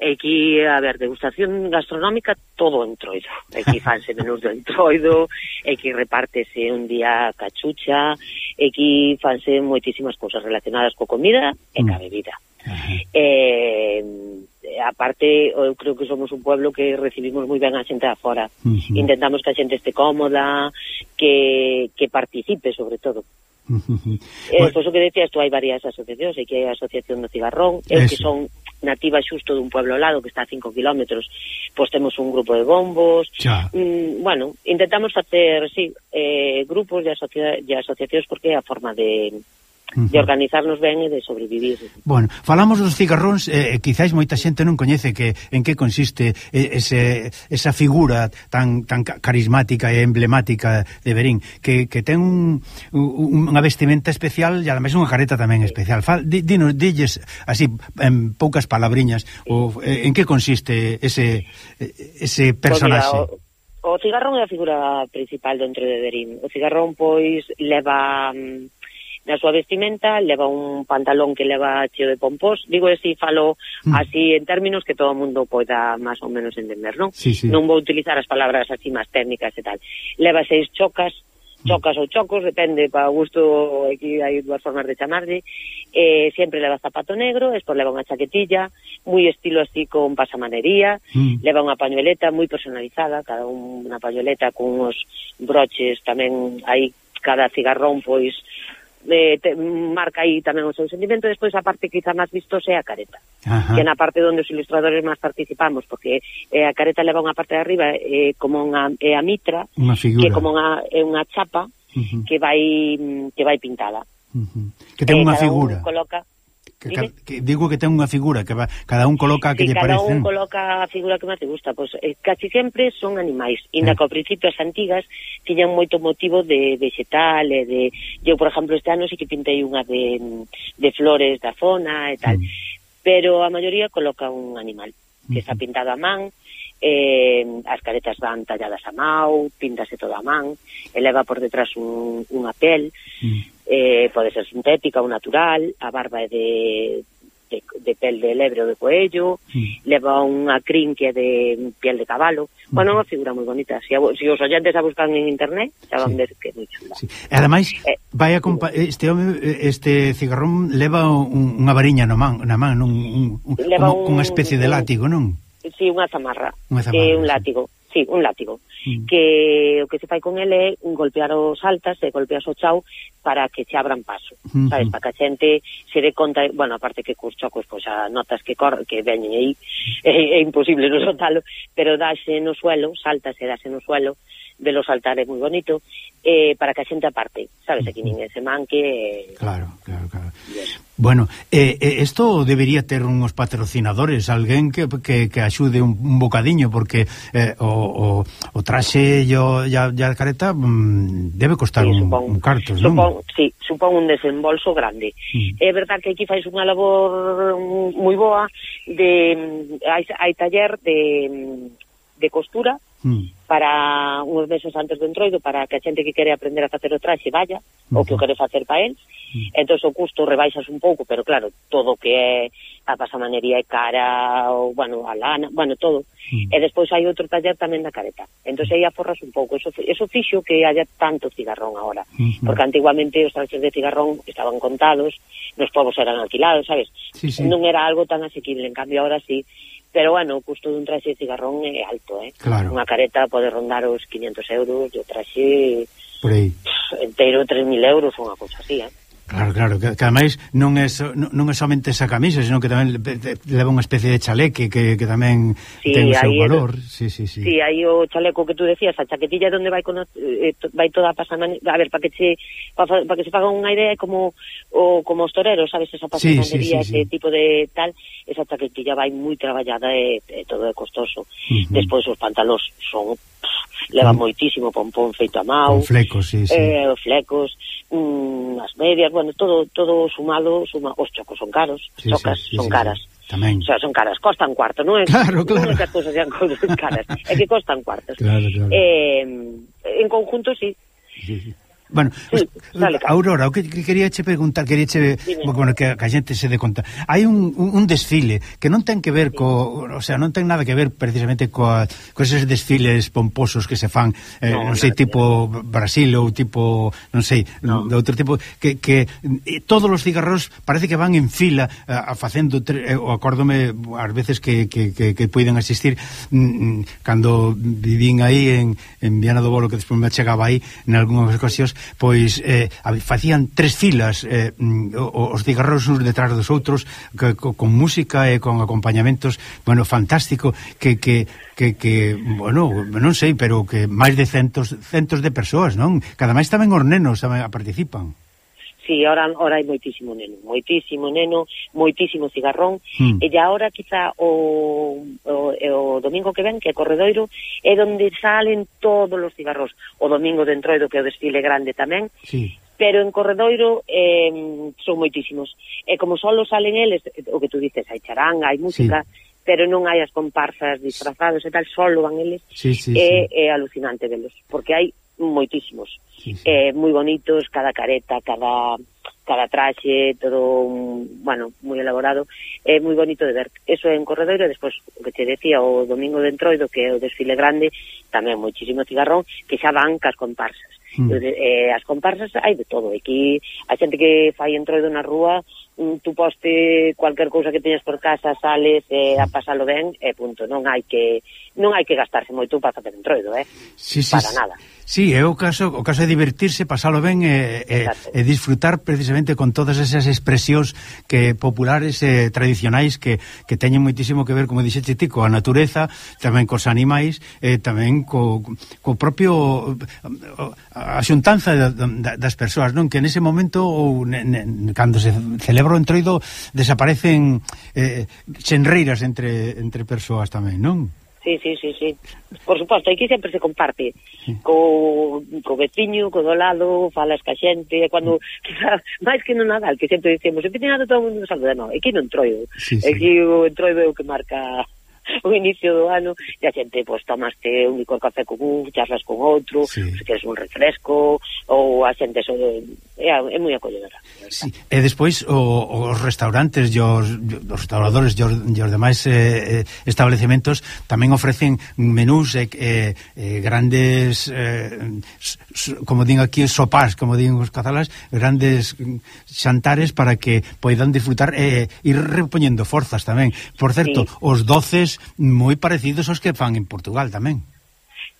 Aquí, a ver, degustación gastronómica todo entroido. Aquí fanse menús do entroido, aquí repártese un día cachucha, aquí fanse moitísimas cousas relacionadas co comida e ca bebida. Uh -huh. eh, aparte, eu creo que somos un pueblo que recibimos moi ben a xente de fora. Uh -huh. Intentamos que a xente este cómoda, que, que participe, sobre todo. Uh -huh. Eh. Pois o que decías tú, hai varias asociacións, aquí hai a Asociación do Cigarrón, eu que son nativa xusto dun pueblo lado que está a 5 kilómetros, pois temos un grupo de bombos. Mm, bueno, intentamos facer, sí, eh, grupos de, asocia de asociacións porque é a forma de -huh. de organizarnos ben e de sobrevivir. Bueno, falamos dos cigarróns, eh, quizáis moita xente non coñece que en que consiste eh, ese, esa figura tan tan carismática e emblemática de Berín, que, que ten un, unha vestimenta especial e ademais unha careta tamén especial. Fal, di, dinos, dilles así en poucas palabriñas o, eh, en que consiste ese ese pois personaxe. Pues mira, o... O cigarrón é a figura principal dentro de Berín. O cigarrón, pois, leva mm, na súa vestimenta, leva un pantalón que leva cheo de pompós, digo así, falo mm. así en términos que todo o mundo poida máis ou menos entender, non? Sí, sí. Non vou utilizar as palabras así máis técnicas e tal. Leva seis chocas, mm. chocas ou chocos, depende, para gusto, aquí hai dúas formas de chamarlle, eh, sempre leva zapato negro, despois leva unha chaquetilla, moi estilo así con pasamanería, mm. leva unha pañoleta moi personalizada, cada un, unha pañoleta con uns broches tamén aí cada cigarrón pois eh, te, marca aí tamén o seu sentimento, despois a parte quizá máis vistosa é a careta, Ajá. que é na parte onde os ilustradores máis participamos, porque eh, a careta leva unha parte de arriba eh, como unha, é a mitra, que como unha, é unha chapa uh -huh. que vai que vai pintada. Uh -huh. Que ten eh, unha figura. Coloca, Que, ca, que digo que ten unha figura que va, cada un coloca a que sí, lle parece. Cada un coloca a figura que máis te gusta, pois pues, eh, casi sempre son animais, inda eh. que ao principio as antigas tiñan moito motivo de vegetal e de eu, por exemplo, este ano sí que pintei unha de, de flores da zona e tal. Mm. Pero a maioría coloca un animal que está mm-hmm. pintado a man eh, as caretas van talladas a mau, pintase toda a man, eleva por detrás un, unha pel, mm. eh, pode ser sintética ou natural, a barba é de, de, de pel de lebre ou de coello, mm. leva unha crin que é de piel de cabalo, mm. bueno, unha figura moi bonita, se, si, si os oyentes a buscan en internet, xa van sí. ver que é moi chula. Sí. E ademais, eh, vai a este home, este cigarrón leva un, unha variña no man, na man, un, un, un, leva un, unha especie de látigo, non? sí, unha zamarra, unha zamarra eh, un látigo, sí, sí un látigo. Mm. Que o que se fai con ele é golpear os altas e golpeas o chau para que se abran paso, mm -hmm. sabes, para que a xente se dé conta, bueno, aparte que cos chocos, pois a notas que cor, que veñen aí, é, é imposible non soltalo, pero dáse no suelo, saltas e dáse no suelo, velos saltar é moi bonito, eh, para que a xente aparte, sabes, aquí ninguén se manque... Eh... Claro, claro, claro. Bueno, isto eh, debería ter uns patrocinadores, alguén que, que, que axude un, un bocadiño, porque eh, o, o, o traxe e a, a careta mm, debe costar sí, un, supón, un cartos, supón, non? Sí, supón un desembolso grande. Mm. É verdad que aquí fais unha labor moi boa, de hai, hai taller de mm, de costura mm. para uns meses antes do entroido para que a xente que quere aprender a facer o traxe vaya, mm. o que o quere facer para él. -huh. Hmm. Entón o custo rebaixas un pouco, pero claro, todo o que é a pasamanería é cara, ou, bueno, a lana, bueno, todo. Mm. E despois hai outro taller tamén da careta. Entón aí aforras un pouco. Eso, eso fixo que haya tanto cigarrón agora. uh -huh. Porque antiguamente os traxes de cigarrón estaban contados, nos povos eran alquilados, sabes? Sí, sí. Non era algo tan asequible. En cambio, ahora sí Pero, bueno, o custo dun traxe de cigarrón é alto, eh? Claro. Unha careta pode rondar os 500 euros, e o traxe... Por aí. Pff, entero 3.000 euros, unha cousa así, eh? Claro, claro, que, que ademais non é, so, non, é somente esa camisa, senón que tamén leva unha especie de chaleque que, que tamén sí, ten o seu valor. El, sí, sí, sí. sí, aí o chaleco que tú decías, a chaquetilla onde vai con, eh, vai toda a pasamane... A ver, para que che para, para que se faga unha idea é como o, como os toreros, sabes, esa pasamanería, sí, sí, sí, ese sí. tipo de tal, esa chaquetilla vai moi traballada e, e todo é costoso. Uh -huh. Despois os pantalóns son leva mm. moitísimo pompón feito a mau. Con flecos, sí, sí. Eh, flecos, mm, as medias, bueno, todo todo sumado, suma, os chocos son caros, sí, chocas sí, sí, son sí, caras. Sí. Tamén. O sea, son caras, costan cuarto, non é? Claro, claro. Non é que as cousas sean caras, é que costan cuartos. Claro, claro. Eh, en conjunto, sí. sí, sí. Bueno, sí, dale, Aurora, o que, que quería che preguntar, quería che, bueno, que, que a xente se dé conta. Hai un, un desfile que non ten que ver co, o sea, non ten nada que ver precisamente coa, co esos desfiles pomposos que se fan, eh, no, non sei, tipo Brasil ou tipo, non sei, no. de outro tipo, que, que todos os cigarros parece que van en fila a, a facendo, tre, eh, o acórdome ás veces que, que, que, que poiden asistir mm, mm, cando vivín aí en, en Viana do Bolo, que despois me chegaba aí en algunhas ocasións, pois eh, facían tres filas eh, mm, os cigarros uns detrás dos outros que, con música e con acompañamentos bueno, fantástico que, que, que, que bueno, non sei, pero que máis de centos, centos de persoas, non? Cada máis tamén os nenos tamén participan. Sí, ahora, ahora hai moitísimo neno, moitísimo neno, moitísimo cigarrón, mm. e agora quizá o, o, o domingo que ven, que é Corredoiro, é onde salen todos os cigarros. O domingo de Entroido, que é o desfile grande tamén, sí pero en Corredoiro eh, son moitísimos. E como solo salen eles, o que tú dices, hai charanga, hai música, sí. pero non hai as comparsas disfrazados e tal, solo van eles, sí, sí, é, sí. é alucinante velos, porque hai moitísimos. Sí, sí. Eh, moi bonitos, cada careta, cada cada traxe, todo, un, bueno, moi elaborado, é eh, moi bonito de ver. Eso en Corredoiro, e despois, o que te decía, o domingo de Entroido, que é o desfile grande, tamén moitísimo cigarrón, que xa van cas comparsas. Mm. Eh, as comparsas hai de todo, aquí a xente que fai Entroido na rúa tú poste cualquier cousa que teñas por casa, sales eh, a pasalo ben e eh, punto, non hai que non hai que gastarse moito para facer entroido, eh? Sí, sí, para sí. nada. Sí, é o caso, o caso é divertirse, pasalo ben e, e, e disfrutar precisamente con todas esas expresións que populares e eh, tradicionais que, que teñen moitísimo que ver, como dixete ti, coa natureza, tamén cos animais, e eh, tamén co, co propio a xuntanza das persoas, non? Que nese momento ou ne, ne, cando se celebra Ebro Entroido desaparecen eh, xenreiras entre, entre persoas tamén, non? Sí, sí, sí, sí. Por suposto, aquí sempre se comparte sí. co, co veciño, co do lado, falas ca xente, cando, quizá, máis que no Nadal, que sempre dicemos, en Pitinado todo o mundo saluda, non, aquí non troido. Sí, sí. Aquí o entroido é o que marca o inicio do ano e a xente pois tomaste un licor café con un, charlas con outro, sí. se queres un refresco ou a xente so, é, é moi acolledora. Sí. E despois o, os restaurantes e os, os restauradores e os, e os demais eh, eh establecementos tamén ofrecen menús e eh, eh, grandes eh, como din aquí sopás, como din os catalás, grandes xantares para que poidan disfrutar e eh, ir repoñendo forzas tamén. Por certo, sí. os doces moi parecidos aos que fan en Portugal tamén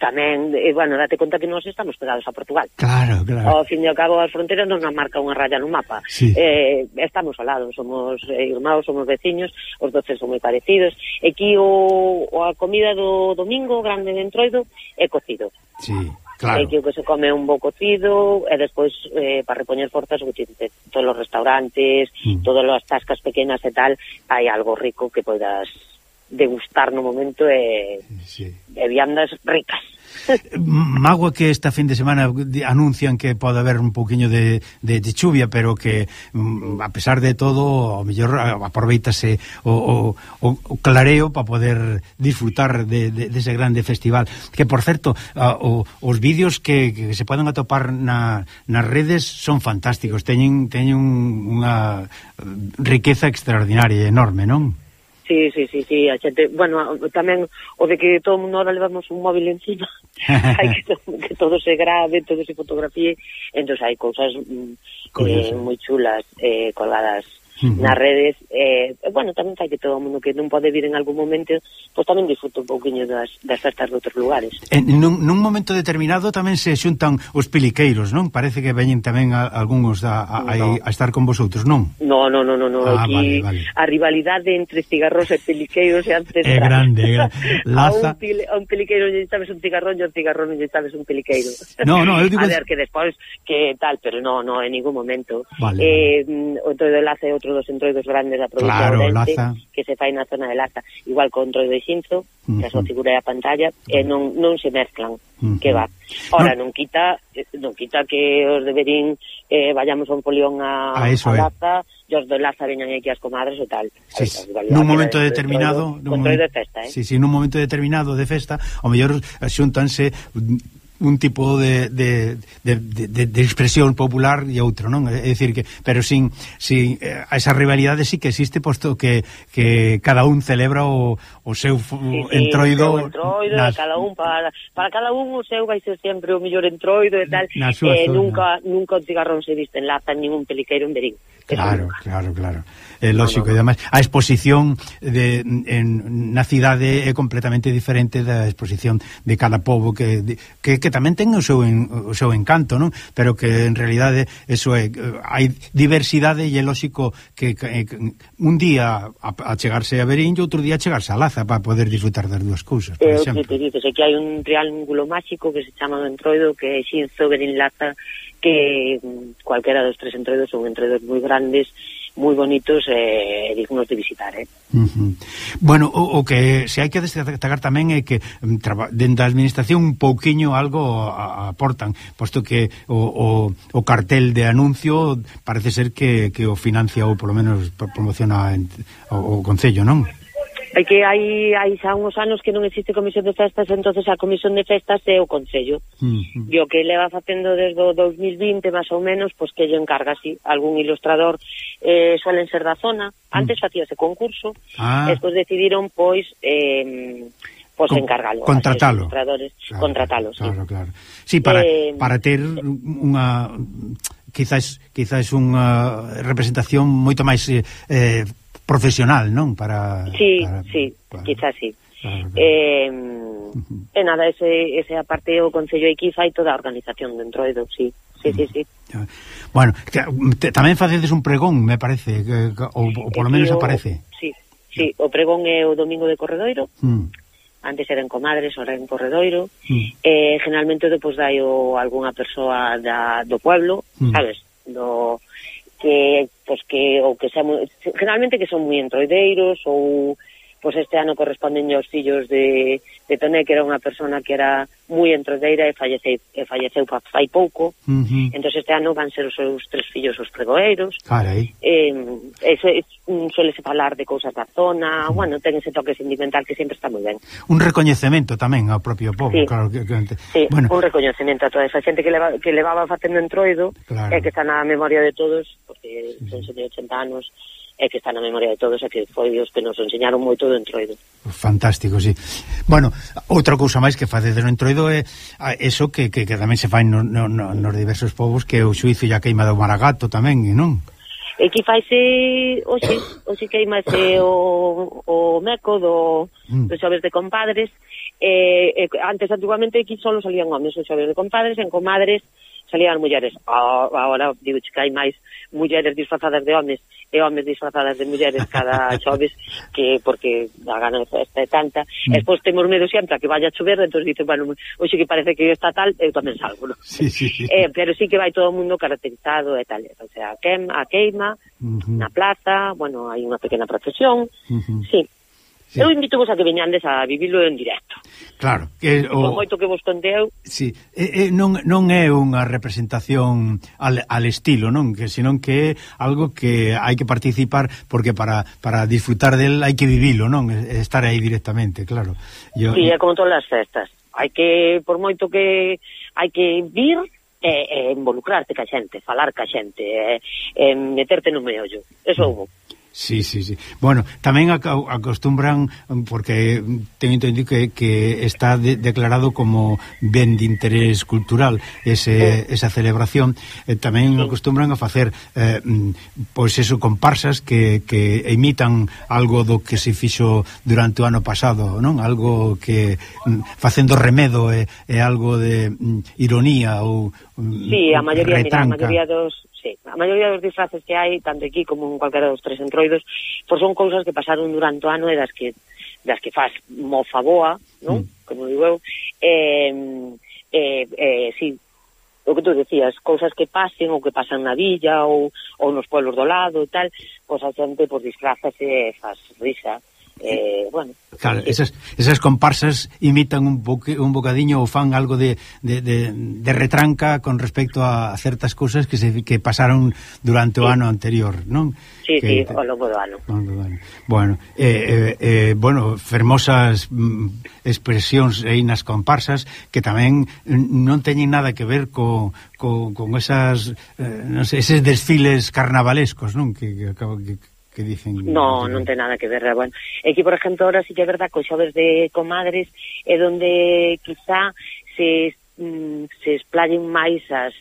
tamén, e, bueno, date conta que nós estamos pegados a Portugal. Claro, claro. Ao fin e ao cabo, as fronteiras non nos marca unha raya no mapa. Sí. Eh, estamos ao lado, somos eh, irmãos, somos veciños, os doces son moi parecidos. E aquí o, o a comida do domingo, grande de entroido, é cocido. Sí. Claro. Eh, que o que se come un bo cocido e despois eh, para repoñer forzas todos os restaurantes, mm. todas as tascas pequenas e tal, hai algo rico que podas degustar no momento e, sí. e viandas ricas. Magua que esta fin de semana anuncian que pode haber un pouquiño de, de, de chuvia, pero que mm, a pesar de todo, o mellor aproveitase o, o, o clareo para poder disfrutar de, de, dese de grande festival. Que, por certo, a, o, os vídeos que, que se poden atopar na, nas redes son fantásticos, teñen, teñen unha riqueza extraordinaria, enorme, non? Sí, sí, sí, sí, a xente, bueno, tamén o de que todo mundo ahora levamos un móvil encima, hai que, to, que todo se grave, todo se fotografíe, entón hai cousas mm, eh, moi chulas eh, colgadas nas redes eh, bueno, tamén fai que todo o mundo que non pode vir en algún momento pois tamén disfruta un pouquinho das, das festas de outros lugares en, nun, nun momento determinado tamén se xuntan os piliqueiros, non? Parece que veñen tamén a, algúns da, a, no. a, estar con vosotros, non? No, no, no, no, no. Ah, aquí vale, vale. a rivalidade entre cigarros e piliqueiros é antes é grande, é grande. Laza... a, un pil, a un piliqueiro lle sabes un cigarrón e a un cigarrón lle sabes un piliqueiro no, no, eu digo... a ver, que despois que tal, pero no, no, en ningún momento vale, eh, vale. Mm, o todo enlace outro dos entroidos grandes da provincia claro, de Ourense, Laza. que se fai na zona de Laza, igual con o entroido de Xinzo, que uh -huh. a súa figura é a pantalla, e non, non se mezclan, uh -huh. que va. Ora, no. non quita non quita que os de Berín eh, vayamos a un polión a, a, eso, a Laza, eh e os de Laza veñan aquí as comadres e tal. Sí, sí. Nun momento determinado... Controido, nun de festa, eh? Sí, sí, nun momento determinado de festa, ao mellor xuntanse un tipo de, de, de, de, de expresión popular e outro, non? É dicir que, pero sin, sin eh, esa rivalidade sí que existe posto que, que cada un celebra o, o seu sí, entroido, sí, entroido nas... cada un para, para cada un o seu vai ser sempre o mellor entroido e tal, e eh, nunca nunca o cigarrón se viste en lata, ningún peliqueiro en verín. Claro, claro, claro. Eh, é lógico, no, no, no. además a exposición de, en, na cidade é completamente diferente da exposición de cada povo que, de, que, que tamén ten o seu, en, o seu encanto, non? Pero que en realidade eso é, hai diversidade e é lógico que, eh, que un día a, a chegarse a Berín e outro día a chegarse a Laza para poder disfrutar das dúas cousas, por eh, exemplo. Que te dices, é que hai un triángulo máxico que se chama Entroido que é Xinzo, Berín, Laza que mm, cualquera dos tres entroidos son entroidos moi grandes moi bonitos e eh, dignos de visitar, eh. Uh -huh. Bueno, o, o que se hai que destacar tamén é que mm, traba, dentro da administración un pouquiño algo aportan, posto que o, o, o cartel de anuncio parece ser que, que o financia ou polo menos promociona o, o Concello, non? É que hai, hai xa uns anos que non existe comisión de festas, entonces a comisión de festas é o Consello. Uh -huh. E o que leva facendo desde o 2020, máis ou menos, pois que lle encarga, así algún ilustrador eh, suelen ser da zona. Antes uh -huh. facíase concurso, ah. despois decidiron, pois... Eh, pois Con, encargalo. Contratalo. Ilustradores, claro, contratalo, claro, sí. Claro, sí, para, eh, para ter unha quizás quizás unha representación moito máis eh, eh profesional, non? Para, sí, para, sí, para, quizás sí. Claro, claro. Eh, e eh, nada, ese, ese aparte o Concello aquí fai toda a organización do Entroido, sí. Sí, sí, sí. Bueno, que, te, tamén facedes un pregón, me parece, que, que, ou, ou polo menos aparece. Sí, sí, o pregón é o domingo de Corredoiro, mm antes en comadres, ahora en corredoiro, mm. eh, generalmente depois dai o algunha persoa da, do pueblo, mm. sabes, do, que, pois que, ou que xa, generalmente que son moi entroideiros ou pois este ano corresponden aos fillos de, de Toné, que era unha persona que era moi entrodeira e falleceu, e falleceu fai pouco. Uh -huh. Entón este ano van ser os seus tres fillos os pregoeiros. Carai. Eh, eso es, mm, se falar de cousas da zona, uh -huh. bueno, ten ese toque sentimental que sempre está moi ben. Un recoñecemento tamén ao propio povo, sí. claro que, que sí, bueno. un recoñecemento a toda esa xente que leva, que levaba facendo entroido claro. e eh, que está na memoria de todos, porque sí. son 80 anos e que está na memoria de todos e que foi os que nos enseñaron moito do entroido. Fantástico, sí. Bueno, outra cousa máis que facedes do entroido é eso que, que, que tamén se fai no, no, no, nos diversos povos que o suizo e a queima do maragato tamén, non? E que faise hoxe, hoxe queimase o, o meco do, mm. do xoves de compadres eh, eh, antes antiguamente aquí solo salían homens, o xoves de compadres en comadres salían mulleres. agora digo que hai máis mulleres disfrazadas de homes e homes disfrazadas de mulleres cada xoves que porque a gananza esta é tanta. Mm. E despois temos medo sempre a que vaya a chover, entón dicen, bueno, hoxe que parece que está tal, eu tamén salgo, non? Sí, sí, sí. Eh, pero sí que vai todo o mundo caracterizado e tal. O sea, a queima, a queima uh -huh. na plaza, bueno, hai unha pequena procesión, uh -huh. sí. Sí. Eu invitamos a que veñandes a vivilo en directo. Claro. Que, o... Con moito que vos conteu. Sí. E, e, non, non é unha representación al, al estilo, non? que Senón que é algo que hai que participar porque para, para disfrutar del hai que vivilo, non? Estar aí directamente, claro. Yo... Sí, é como todas as festas. Hai que, por moito que hai que vir, e, e involucrarte ca xente, falar ca xente, e, e meterte no meollo. Eso houve. Mm. Sí, sí, sí. Bueno, tamén acostumbran porque teño entendido que, que está de, declarado como ben de interés cultural ese, esa celebración, eh, tamén acostumbran a facer eh, pois eso comparsas que, que imitan algo do que se fixo durante o ano pasado, non? Algo que mm, facendo remedo é, eh, é algo de mm, ironía ou mm, Sí, a maioría, mira, a maioría dos sí, a maioría dos disfraces que hai, tanto aquí como en cualquera dos tres entroidos, pois son cousas que pasaron durante o ano e das que das que faz mofa boa, non? Mm. Como digo eu, eh, eh, eh, sí, o que tú decías, cousas que pasen ou que pasan na villa ou, ou nos pueblos do lado e tal, pois a xente pois, disfrazase e faz risa eh, bueno. Claro, esas, esas comparsas imitan un, boque, un bocadiño ou fan algo de, de, de, de retranca con respecto a certas cousas que se que pasaron durante sí. o ano anterior, non? Sí, que, sí, ao longo do ano. Longo do ano. Bueno, eh, eh, eh, bueno, fermosas mm, expresións aí nas comparsas que tamén non teñen nada que ver co, co, con esas eh, non sei, eses desfiles carnavalescos, non? Que, que, que que dicen... No, non ten nada que ver, bueno, é que, por exemplo, ahora sí que é verdad que os xoves de comadres é donde quizá se, mm, se esplayen máis as,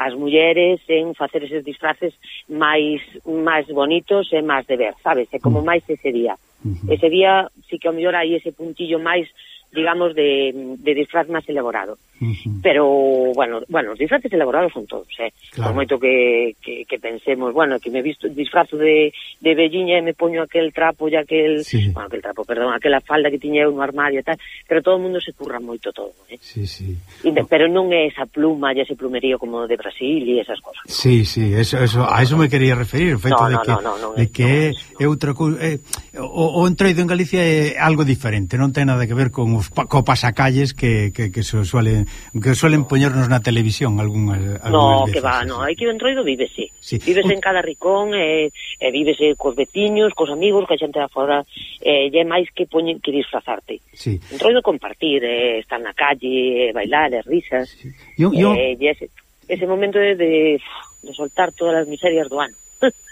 as mulleres en facer eses disfraces máis máis bonitos e máis de ver, sabes? É como mm. máis ese día. Mm-hmm. Ese día, sí que ao mellor hai ese puntillo máis digamos, de, de disfraz máis elaborado. Uh -huh. Pero, bueno, bueno, os disfraces elaborados son todos, eh? Claro. Por moito que, que, que pensemos, bueno, que me visto disfrazo de, de velliña e me poño aquel trapo e aquel... Sí. Bueno, aquel trapo, perdón, aquela falda que tiña eu no armario e tal, pero todo o mundo se curra moito todo, eh? Sí, sí. E. Oh. Pero non é esa pluma e ese plumerío como de Brasil e esas cosas. Sí, sí, eso, eso, a eso me quería referir, o feito no, no, de que, no, no, no, de que é, no. é outra cousa... Eh, o, o entroido en Galicia é algo diferente, non ten nada que ver con os co pasacalles que, que, que se suelen que suelen poñernos na televisión algunhas No, veces, que va, no, hai que o entroido vívese. Sí. Vívese o... en cada ricón, e, eh, e vívese cos veciños, cos amigos, que a xente da fora, eh, e máis que poñen que disfrazarte. Sí. Entroido compartir, eh, estar na calle, eh, bailar, eh, risas. Sí. Yo, yo... Eh, e ese, ese momento de, de, de soltar todas as miserias do ano.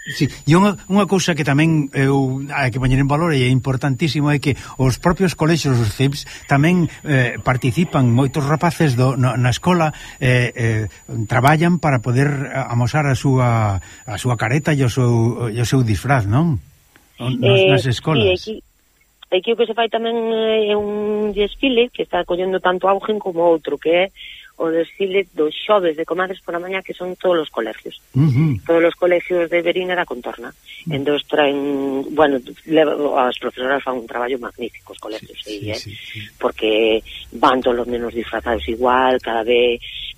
Sí, e unha, unha cousa que tamén eu hai que poñer en valor e é importantísimo é que os propios colexios, os CIPs, tamén eh, participan moitos rapaces do, no, na escola eh, eh, traballan para poder amosar a súa a súa careta e o seu, e o seu disfraz, non? Nas, eh, nas escolas. Sí, aquí, aquí o que se fai tamén eh, é un desfile que está collendo tanto auge como outro, que é o desfile dos xoves de comadres por a mañá que son todos os colegios. Uh -huh. Todos os colegios de Berín e da contorna. Uh -huh. Entón traen, bueno, leva, as profesoras fan un traballo magnífico os colegios, sí, sí, eh? sí, sí. porque van todos os menos disfrazados igual, cada vez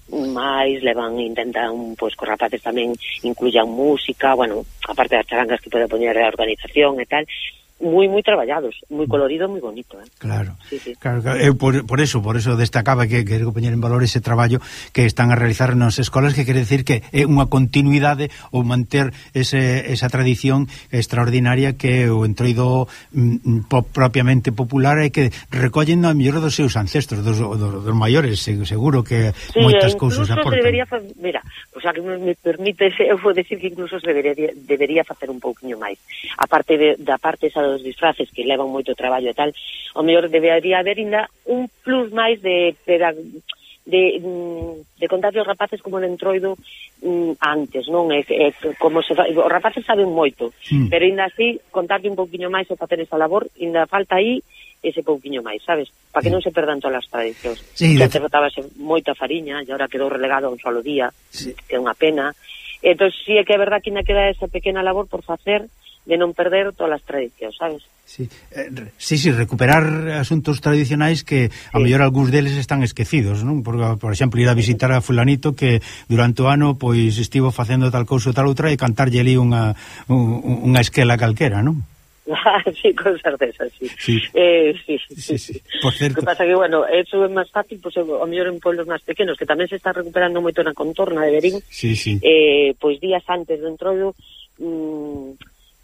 máis, levan, intentan, pois, cos rapaces tamén incluyan música, bueno, aparte das charangas que pode poñer a organización e tal, moi moi traballados, moi colorido, moi bonito, eh? Claro. Sí, sí. Claro, claro, eu por, por eso, por eso destacaba que quero poñer en valor ese traballo que están a realizar nas escolas, que quere decir que é unha continuidade ou manter ese, esa tradición extraordinaria que é o entroido mm, mm, po, propiamente popular e que recollen a mellor dos seus ancestros, dos, dos, dos maiores, seguro que sí, moitas cousas aportan. Debería, mira, o sea, que me permite, eu vou decir que incluso se debería, debería facer un pouquiño máis. A parte de, da parte esa dos disfraces que levan moito traballo e tal, o mellor debería haber ainda un plus máis de pedag de, mm, de contar aos rapaces como de entroido mm, antes, non? É, é, como se, os rapaces saben moito, mm. pero ainda así contarle un pouquiño máis e facer esa labor, ainda falta aí ese pouquiño máis, sabes? Para que non se perdan todas as tradicións. Sí, que antes botábase moita fariña e agora quedou relegado a un solo día, sí. que é unha pena. Entón, sí é que é verdad que ainda queda esa pequena labor por facer, de non perder todas as tradicións, sabes? Sí, eh, sí, sí, recuperar asuntos tradicionais que sí. a mellor algúns deles están esquecidos, non? Por, por exemplo, ir a visitar a fulanito que durante o ano pois estivo facendo tal cousa ou tal outra e cantarlle ali unha, unha esquela calquera, non? Ah, sí, con certeza, sí. Sí. Eh, sí, sí, sí, sí. Por certo. Que pasa que, bueno, eso é máis fácil, pois, pues, o mellor en pueblos máis pequenos, que tamén se está recuperando moito na contorna de Berín, sí, sí. Eh, pois días antes do entroido, mmm,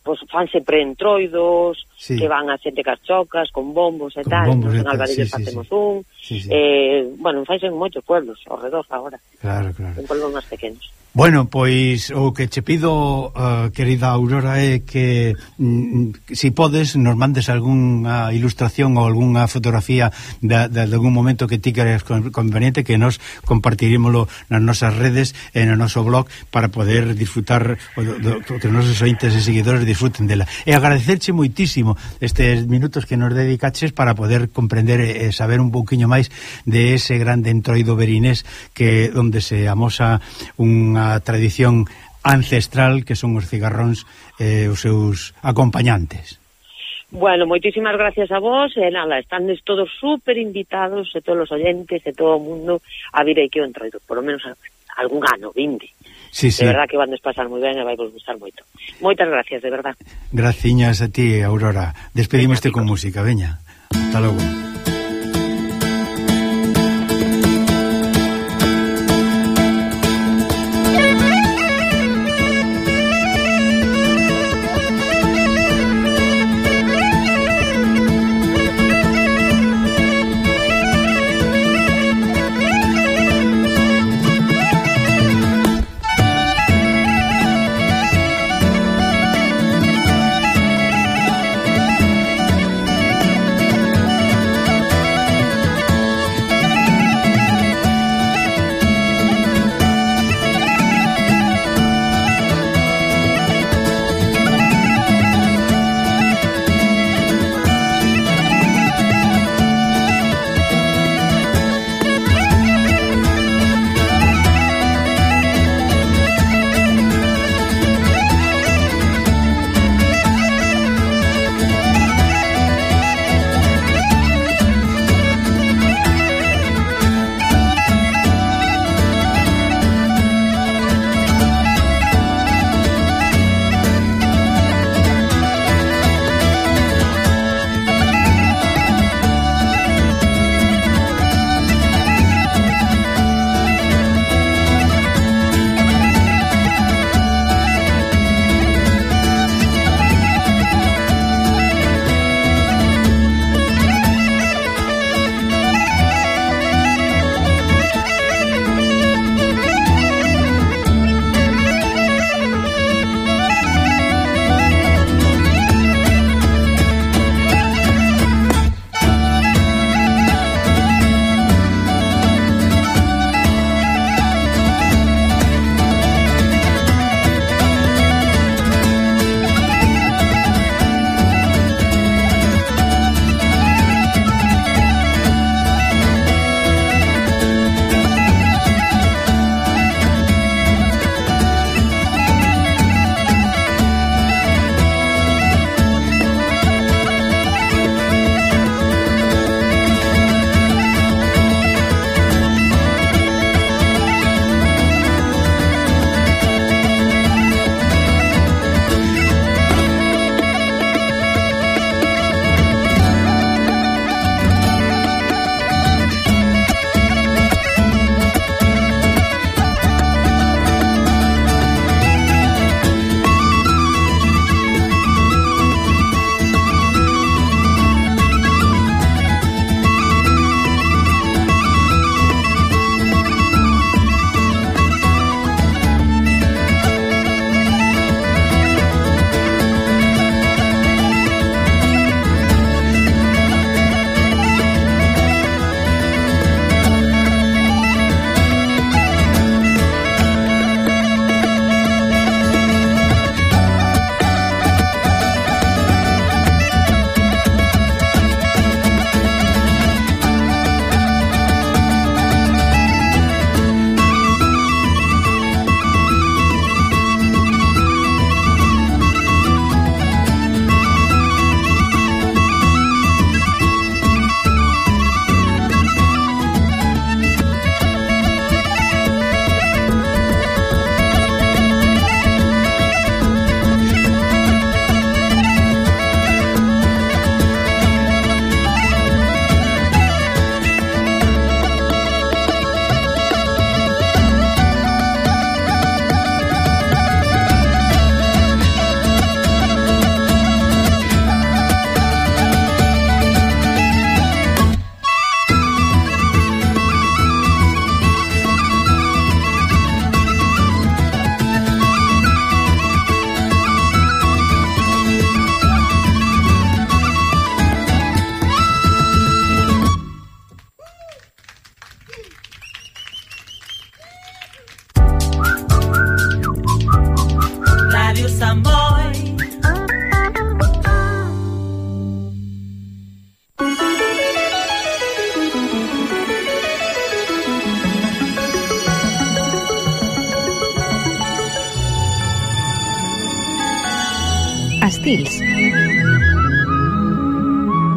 pois fanse preentroidos, sí. que van a xente carchocas, con bombos e con tal, bombos e en Alvarello sí, facemos sí, sí. un, sí, sí. Eh, bueno, faisen moitos pueblos ao redor agora, claro, claro. en pueblos máis pequenos. Bueno, pois o que che pido, uh, querida Aurora, é que mm, mm, si podes nos mandes algunha ilustración ou algunha fotografía de, de, de algún momento que ti queres conveniente que nos compartirímolo nas nosas redes e no noso blog para poder disfrutar o, do, do, que os nosos ointes e seguidores disfruten dela. E agradecerche moitísimo estes minutos que nos dedicaches para poder comprender e saber un pouquiño máis de ese grande entroido berinés que onde se amosa unha tradición ancestral que son os cigarróns e eh, os seus acompañantes. Bueno, moitísimas gracias a vos e nada, están todos super invitados e todos os oyentes e todo o mundo a vir aquí o Entroido, por lo menos algún ano, vinde. Sí, sí. De verdad que van despasar moi ben e vai vos gustar moito. Moitas gracias, de verdad. Graciñas a ti, Aurora. Despedimos con música, veña. Hasta logo.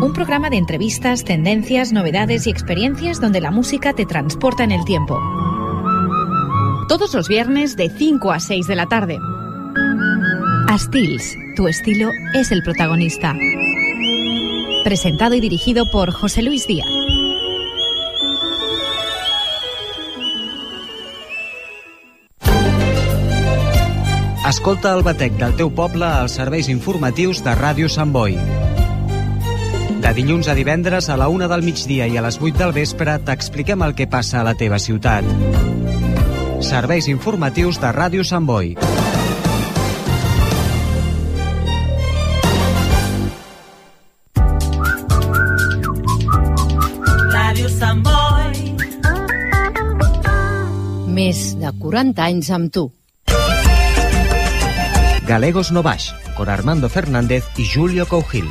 Un programa de entrevistas, tendencias, novedades y experiencias donde la música te transporta en el tiempo. Todos los viernes de 5 a 6 de la tarde. A Stils, tu estilo es el protagonista. Presentado y dirigido por José Luis Díaz. Escolta el batec del teu poble als serveis informatius de Ràdio Sant Boi. De dilluns a divendres a la una del migdia i a les 8 del vespre t'expliquem el que passa a la teva ciutat. Serveis informatius de Ràdio Sant Boi. Ràdio Sant Boi. Més de 40 anys amb tu. Galegos no Baix, con Armando Fernández e Julio Cougil.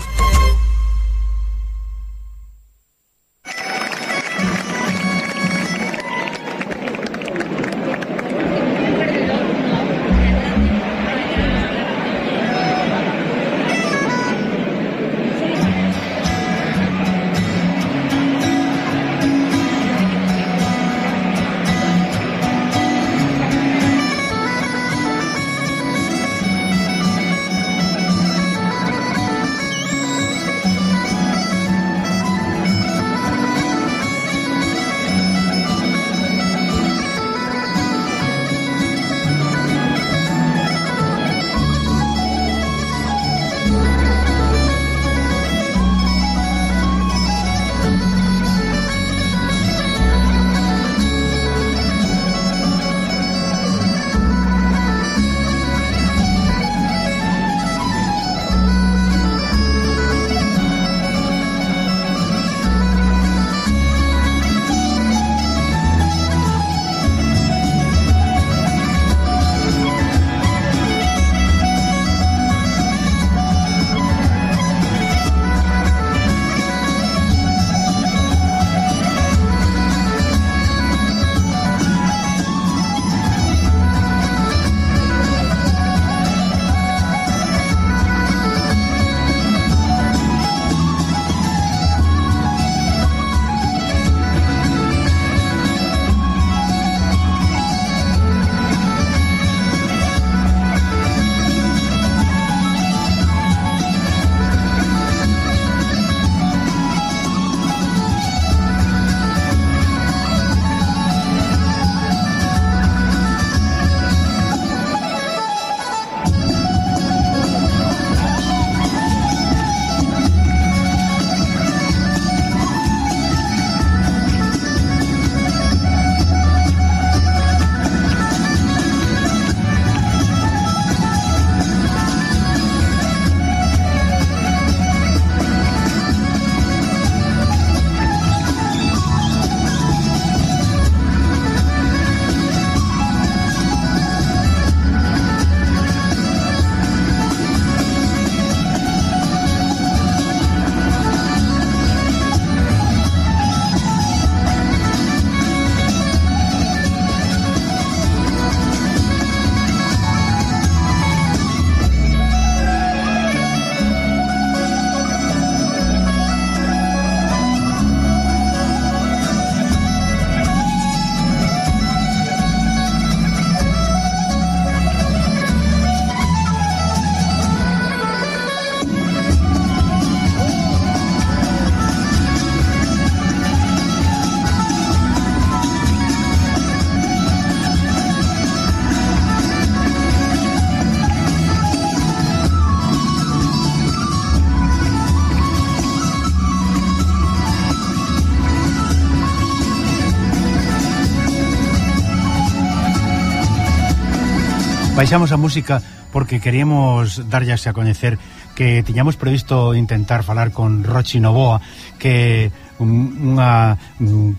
baixamos a música porque queríamos darlles a coñecer que tiñamos previsto intentar falar con Rochi Novoa que unha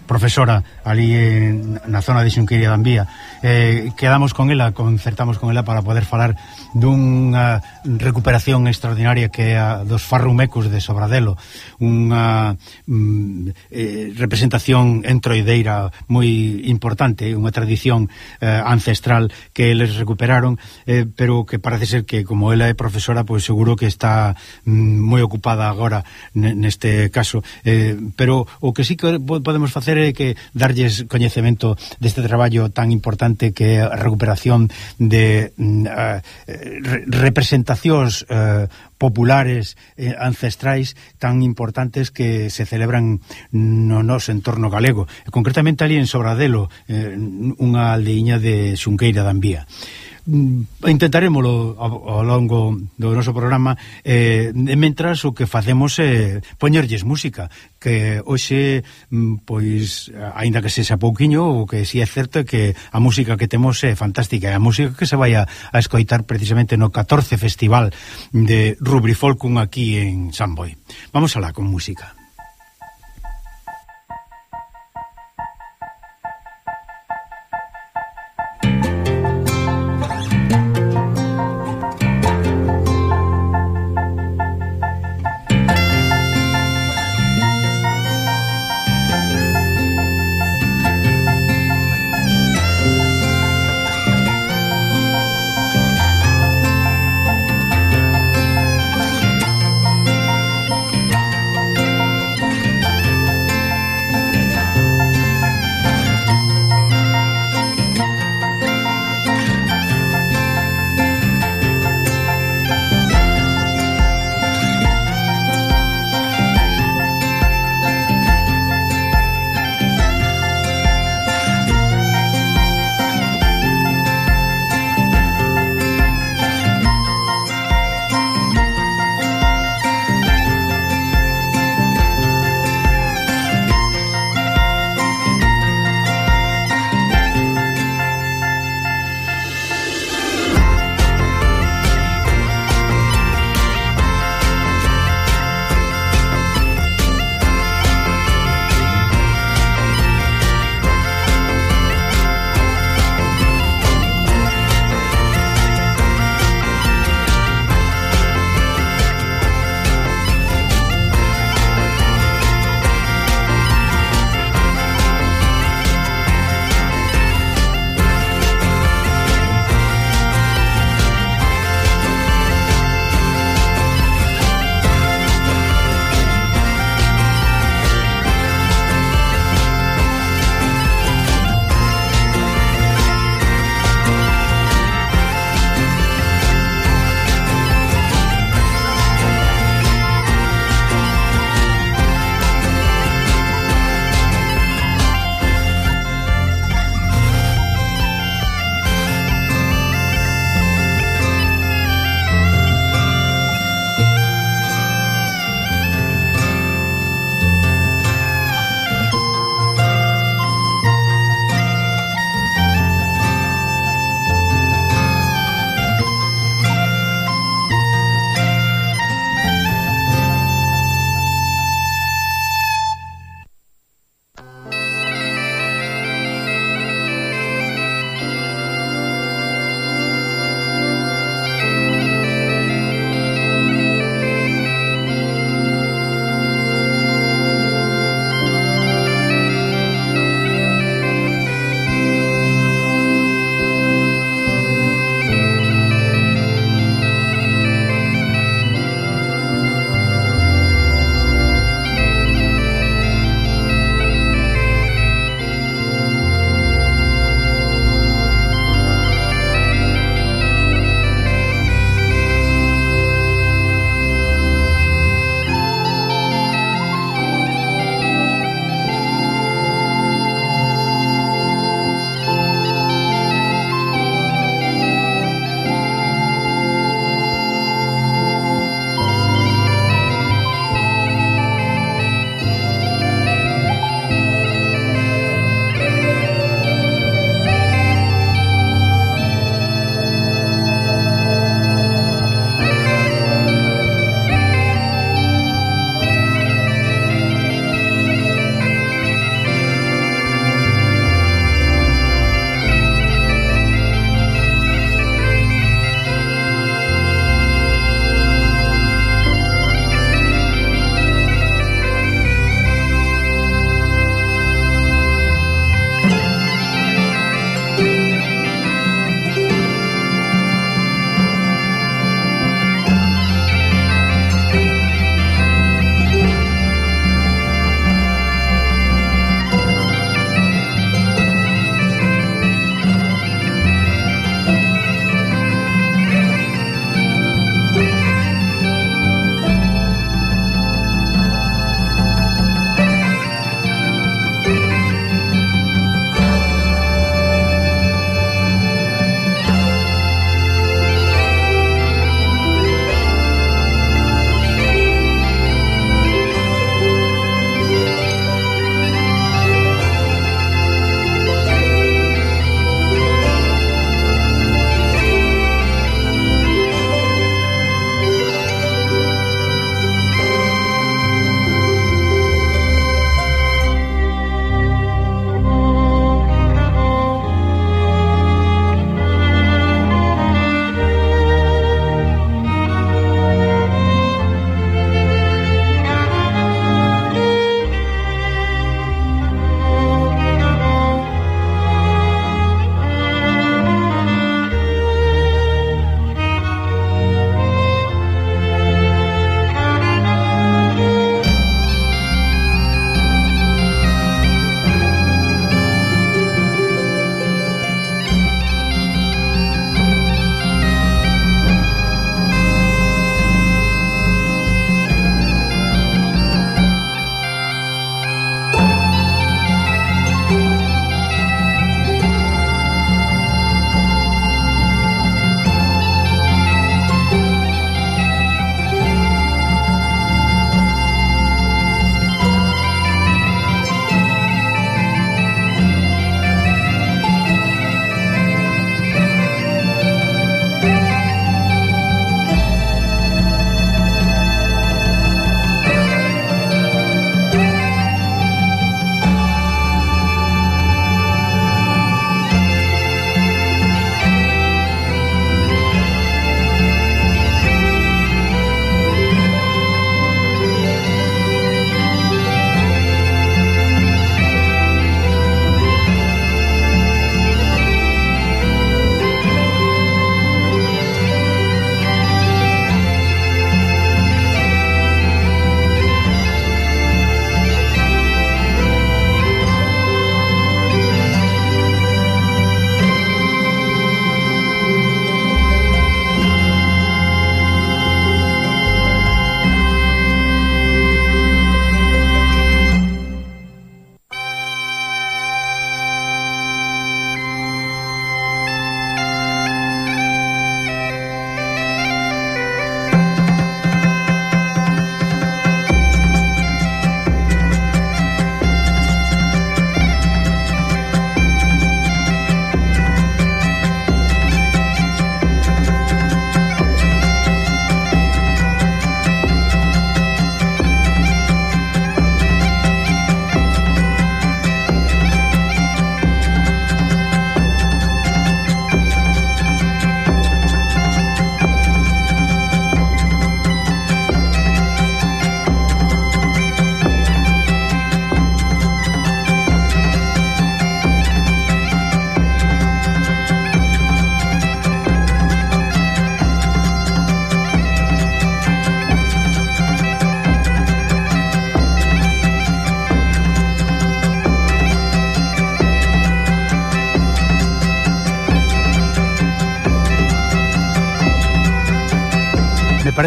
profesora ali en, na zona de Xunqueira da Ambía eh, quedamos con ela, concertamos con ela para poder falar dunha recuperación extraordinaria que é a dos farrumecos de Sobradelo. Unha mm, eh, representación entroideira moi importante, unha tradición eh, ancestral que eles recuperaron eh, pero que parece ser que como ela é profesora, pois seguro que está mm, moi ocupada agora neste caso. Eh, pero pero o que sí que podemos facer é que darlles coñecemento deste traballo tan importante que é a recuperación de uh, representacións uh, populares eh, ancestrais tan importantes que se celebran no noso entorno galego, concretamente ali en Sobradelo, eh, unha aldeiña de Xunqueira da Ambía. Mm, intentaremoslo ao, ao longo do noso programa eh, mentras o que facemos é eh, poñerlles música que hoxe mm, pois aínda que sexa pouquiño o que si é certo é que a música que temos é fantástica e a música que se vai a, a escoitar precisamente no 14 Festival de Rubrifolcum aquí en Samboy vamos alá con música.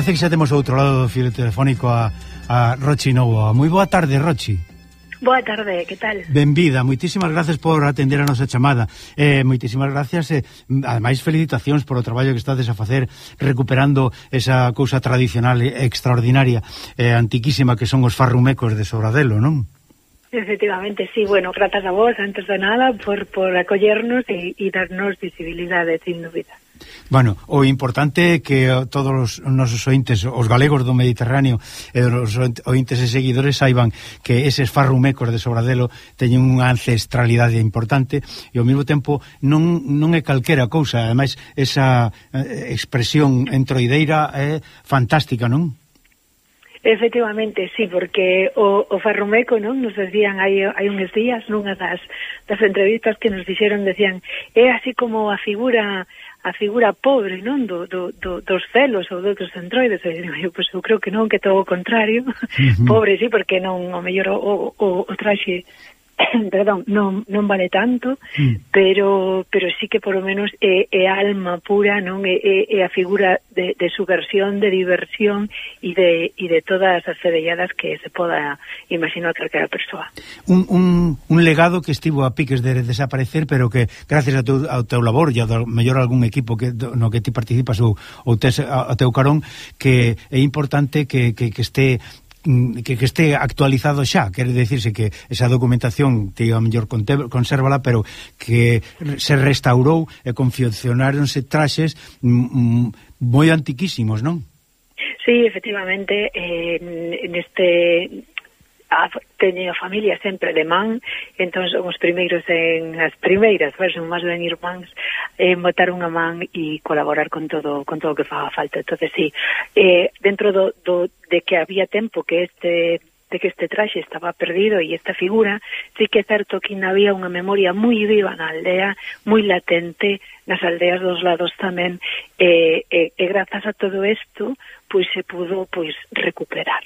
parece que xa temos outro lado do filo telefónico a, a Rochi Novoa. Moi boa tarde, Rochi. Boa tarde, que tal? Benvida, moitísimas gracias por atender a nosa chamada. Eh, moitísimas gracias, eh, ademais felicitacións por o traballo que estades a facer recuperando esa cousa tradicional e extraordinaria, eh, antiquísima que son os farrumecos de Sobradelo, non? Efectivamente, sí, bueno, gracias a vos, antes de nada, por, por acollernos e, e darnos visibilidade, sin dúbida. Bueno, o importante é que todos os nosos ointes, os galegos do Mediterráneo e os ointes e seguidores saiban que eses farrumecos de Sobradelo teñen unha ancestralidade importante e ao mesmo tempo non, non é calquera cousa, ademais esa eh, expresión entroideira é fantástica, non? Efectivamente, sí, porque o, o farrumeco, non, nos decían hai, hai uns días, nunha das, das entrevistas que nos dixeron, decían, é así como a figura a figura pobre, non, do, do, do dos celos ou dos centroides, e digo, pois eu creo que non, que todo o contrario, uh -huh. pobre, sí, porque non, o mellor o, o, o traxe perdón, non, non vale tanto, mm. pero pero sí que por lo menos é, é alma pura, non é, é, é a figura de, de subversión, de diversión e de, e de todas as cedelladas que se poda imaginar calquera persoa. Un, un, un legado que estivo a piques de desaparecer, pero que gracias ao teu, ao teu labor e ao mellor algún equipo que no que ti participas ou, ou tes, ao teu carón, que é importante que, que, que este Mm, que, que este actualizado xa, quere decirse que esa documentación te iba mellor consérvala, pero que se restaurou e confeccionáronse traxes mm, mm, moi antiquísimos, non? Sí, efectivamente, eh, neste a, teñen a familia sempre de man entón son os primeiros en as primeiras, ver, son máis ben irmáns en botar unha man e colaborar con todo con todo o que faga falta. Entonces sí, eh, dentro do, do, de que había tempo que este de que este traxe estaba perdido e esta figura, sí que é certo que había unha memoria moi viva na aldea, moi latente nas aldeas dos lados tamén, e, e, e grazas a todo isto, pois se pudo pois recuperar.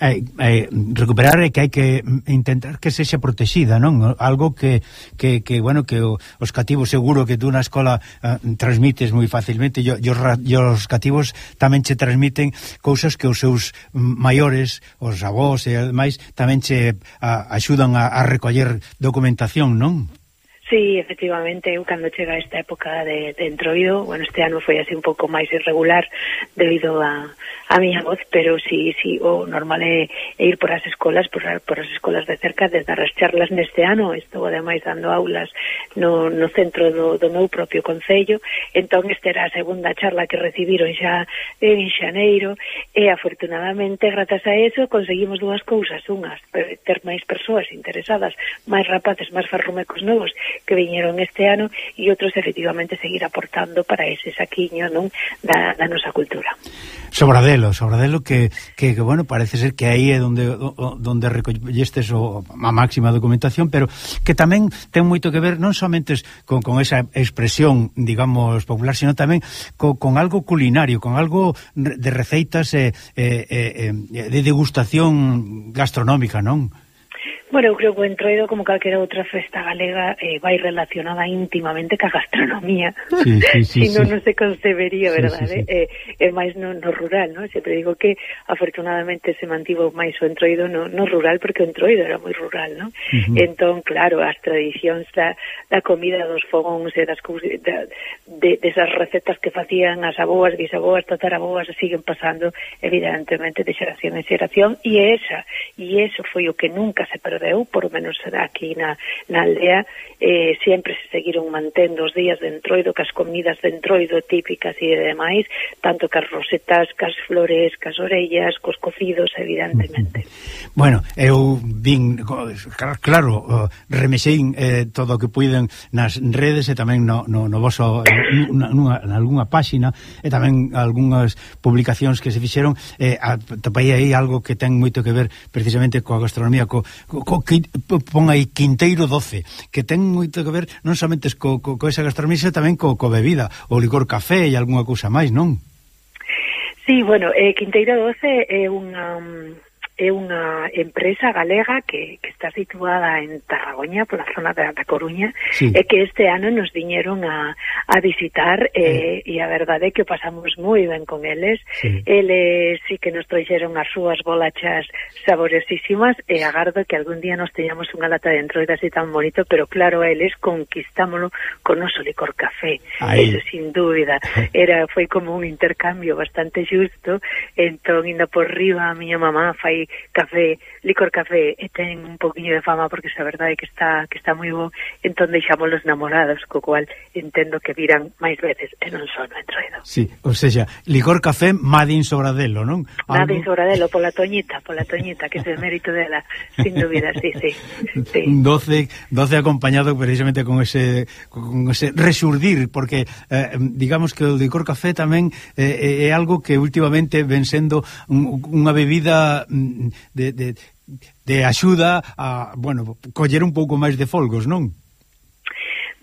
Eh, eh, recuperar é que hai que intentar que sexa protexida, non? Algo que que, que bueno, que os cativos seguro que tú na escola eh, transmites moi facilmente e os, os cativos tamén che transmiten cousas que os seus mm, maiores, os avós e ademais, tamén che a, axudan a, a recoller documentación, non? Sí, efectivamente, eu cando chega esta época de, de entroido, bueno, este ano foi así un pouco máis irregular debido a, a miña voz, pero sí, sí, o normal é, é ir por as escolas, por, por as escolas de cerca, desde as charlas neste ano, estou ademais dando aulas no, no centro do, do meu propio concello, entón esta era a segunda charla que recibiron xa en Xaneiro, e afortunadamente, gratas a eso, conseguimos dúas cousas, unhas, ter máis persoas interesadas, máis rapaces, máis farrumecos novos, que viñeron este ano e outros efectivamente seguir aportando para ese saquiño non da, da nosa cultura. Sobradelo, Sobradelo que, que, que bueno, parece ser que aí é onde onde recollestes o, a máxima documentación, pero que tamén ten moito que ver non somente con, con esa expresión, digamos, popular, sino tamén co, con algo culinario, con algo de receitas eh, eh, eh, eh, de degustación gastronómica, non? Bueno, eu creo que o Entroido, como calquera outra festa galega, eh, vai relacionada íntimamente ca gastronomía. Sí, sí, sí, si non, sí. non se concebería, verdade? Sí, sí, sí. Eh, é eh, máis no, no rural, non? Sempre digo que, afortunadamente, se mantivo máis o Entroido no, no rural, porque o Entroido era moi rural, non? Uh -huh. Entón, claro, as tradicións da, da comida dos fogóns e das da, de, desas recetas que facían as aboas, bisaboas, tataraboas, siguen pasando, evidentemente, de xeración en xeración, e esa, e eso foi o que nunca se perdeu eu, por menos aquí na, na aldea, eh, sempre se seguiron mantendo os días de entroido, cas comidas de entroido típicas e demais, tanto que as rosetas, cas flores, cas orellas, cos cocidos, evidentemente. Bueno, eu vin, claro, remexei eh, todo o que puiden nas redes e tamén no, no, no vosso, nunha, nunha, nalgúna páxina, e tamén algunhas publicacións que se fixeron, eh, topei aí algo que ten moito que ver precisamente coa gastronomía, co, co, co, que, pon aí Quinteiro 12, que ten moito que ver non somente co, co, co esa gastronomía, tamén co, co bebida, o licor café e algunha cousa máis, non? Sí, bueno, eh, Quinteiro 12 é unha mm, é unha empresa galega que, que está situada en Tarragoña, pola zona da, da Coruña, sí. e que este ano nos viñeron a, a visitar eh, e a verdade é que o pasamos moi ben con eles. Sí. Eles sí que nos trouxeron as súas bolachas saborosísimas e agardo que algún día nos teñamos unha lata de entroidas así tan bonito, pero claro, eles conquistámolo con o licor café. Eso sin dúbida. Era, foi como un intercambio bastante justo. Entón, indo por riba, a miña mamá fai café, licor café e ten un poquinho de fama porque xa verdade é que está que está moi bo, entón deixámoslos namorados, co cual entendo que virán máis veces e non só no entroido. Sí, ou seja, licor café Madin Sobradelo, non? Algo... Madin Sobradelo pola Toñita, pola Toñita, que é o mérito dela, sin dúbida, sí, sí. sí. 12, 12 acompañado precisamente con ese con ese resurdir porque eh, digamos que o licor café tamén eh, eh é algo que últimamente ven sendo unha bebida mm, de, de, de axuda a, bueno, coller un pouco máis de folgos, non?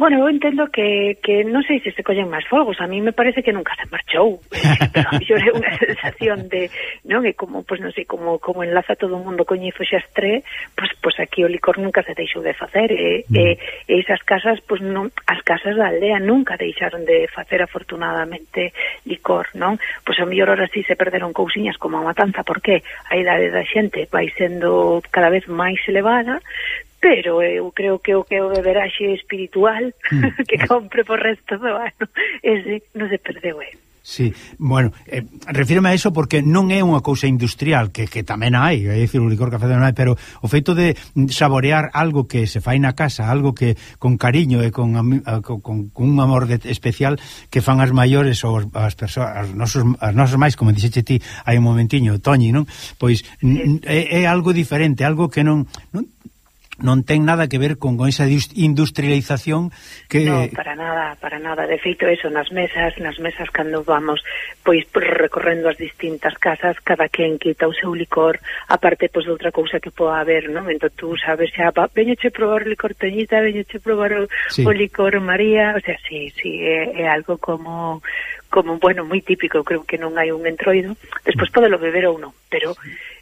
Bueno, eu entendo que, que non sei se se collen máis fogos, a mí me parece que nunca se marchou, pero a mellor é unha sensación de, non, é como, pois pues, non sei, como, como enlaza todo o mundo coñezo xastre, pois, pues, pois pues aquí o licor nunca se deixou de facer, e, mm. e, e esas casas, pois non, as casas da aldea nunca deixaron de facer afortunadamente licor, non? Pois a mellor ahora sí se perderon cousiñas como a matanza, porque a idade da xente vai sendo cada vez máis elevada, pero eu creo que o que é o beberaxe espiritual mm. que compre por resto do ano ese non se perdeu eh. Sí, bueno, eh, refírome a eso porque non é unha cousa industrial que, que tamén hai, é dicir, o licor café non hai, pero o feito de saborear algo que se fai na casa, algo que con cariño e con, eh, con, con, un amor de, especial que fan as maiores ou as persoas, as nosos, as nosos máis, como dixeche ti hai un momentiño, Toñi, non? Pois é, é algo diferente, algo que non, non non ten nada que ver con esa industrialización que... No, para nada, para nada. De feito, eso, nas mesas, nas mesas cando vamos, pois recorrendo as distintas casas, cada quen quita o seu licor, aparte, pois, de outra cousa que poda haber, non? Entón, tú sabes xa, va, veñeche probar licor teñita, veñeche probar o, sí. o licor María, o sea, sí, sí, é, é algo como, como, bueno, moi típico, creo que non hai un entroido, despois mm. podelo beber ou non pero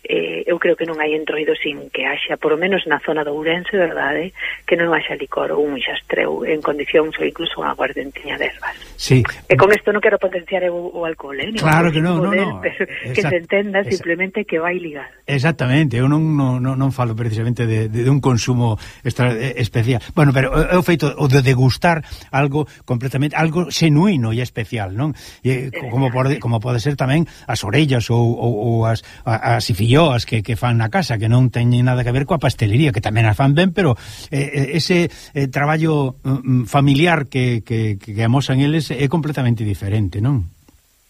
eh, eu creo que non hai entroido sin que haxa, por lo menos na zona do Ourense, verdade, que non haxa licor ou un xastreu en condicións ou incluso unha guardentinha de ervas. Sí. E con isto non quero potenciar o, o alcohol, eh? Claro que non, non, non. Pero que se entenda simplemente que vai ligado. Exactamente, eu non, non, non falo precisamente de, de, de un consumo extra, eh, especial. Bueno, pero eh, eu feito o de degustar algo completamente, algo xenuino e especial, non? E, como, pode, como pode ser tamén as orellas ou, ou, ou as, as ifilloas que, que fan na casa, que non teñen nada que ver coa pastelería, que tamén as fan ben, pero eh, eh ese eh, traballo mm, mm, familiar que, que, que amosan eles é completamente diferente, non?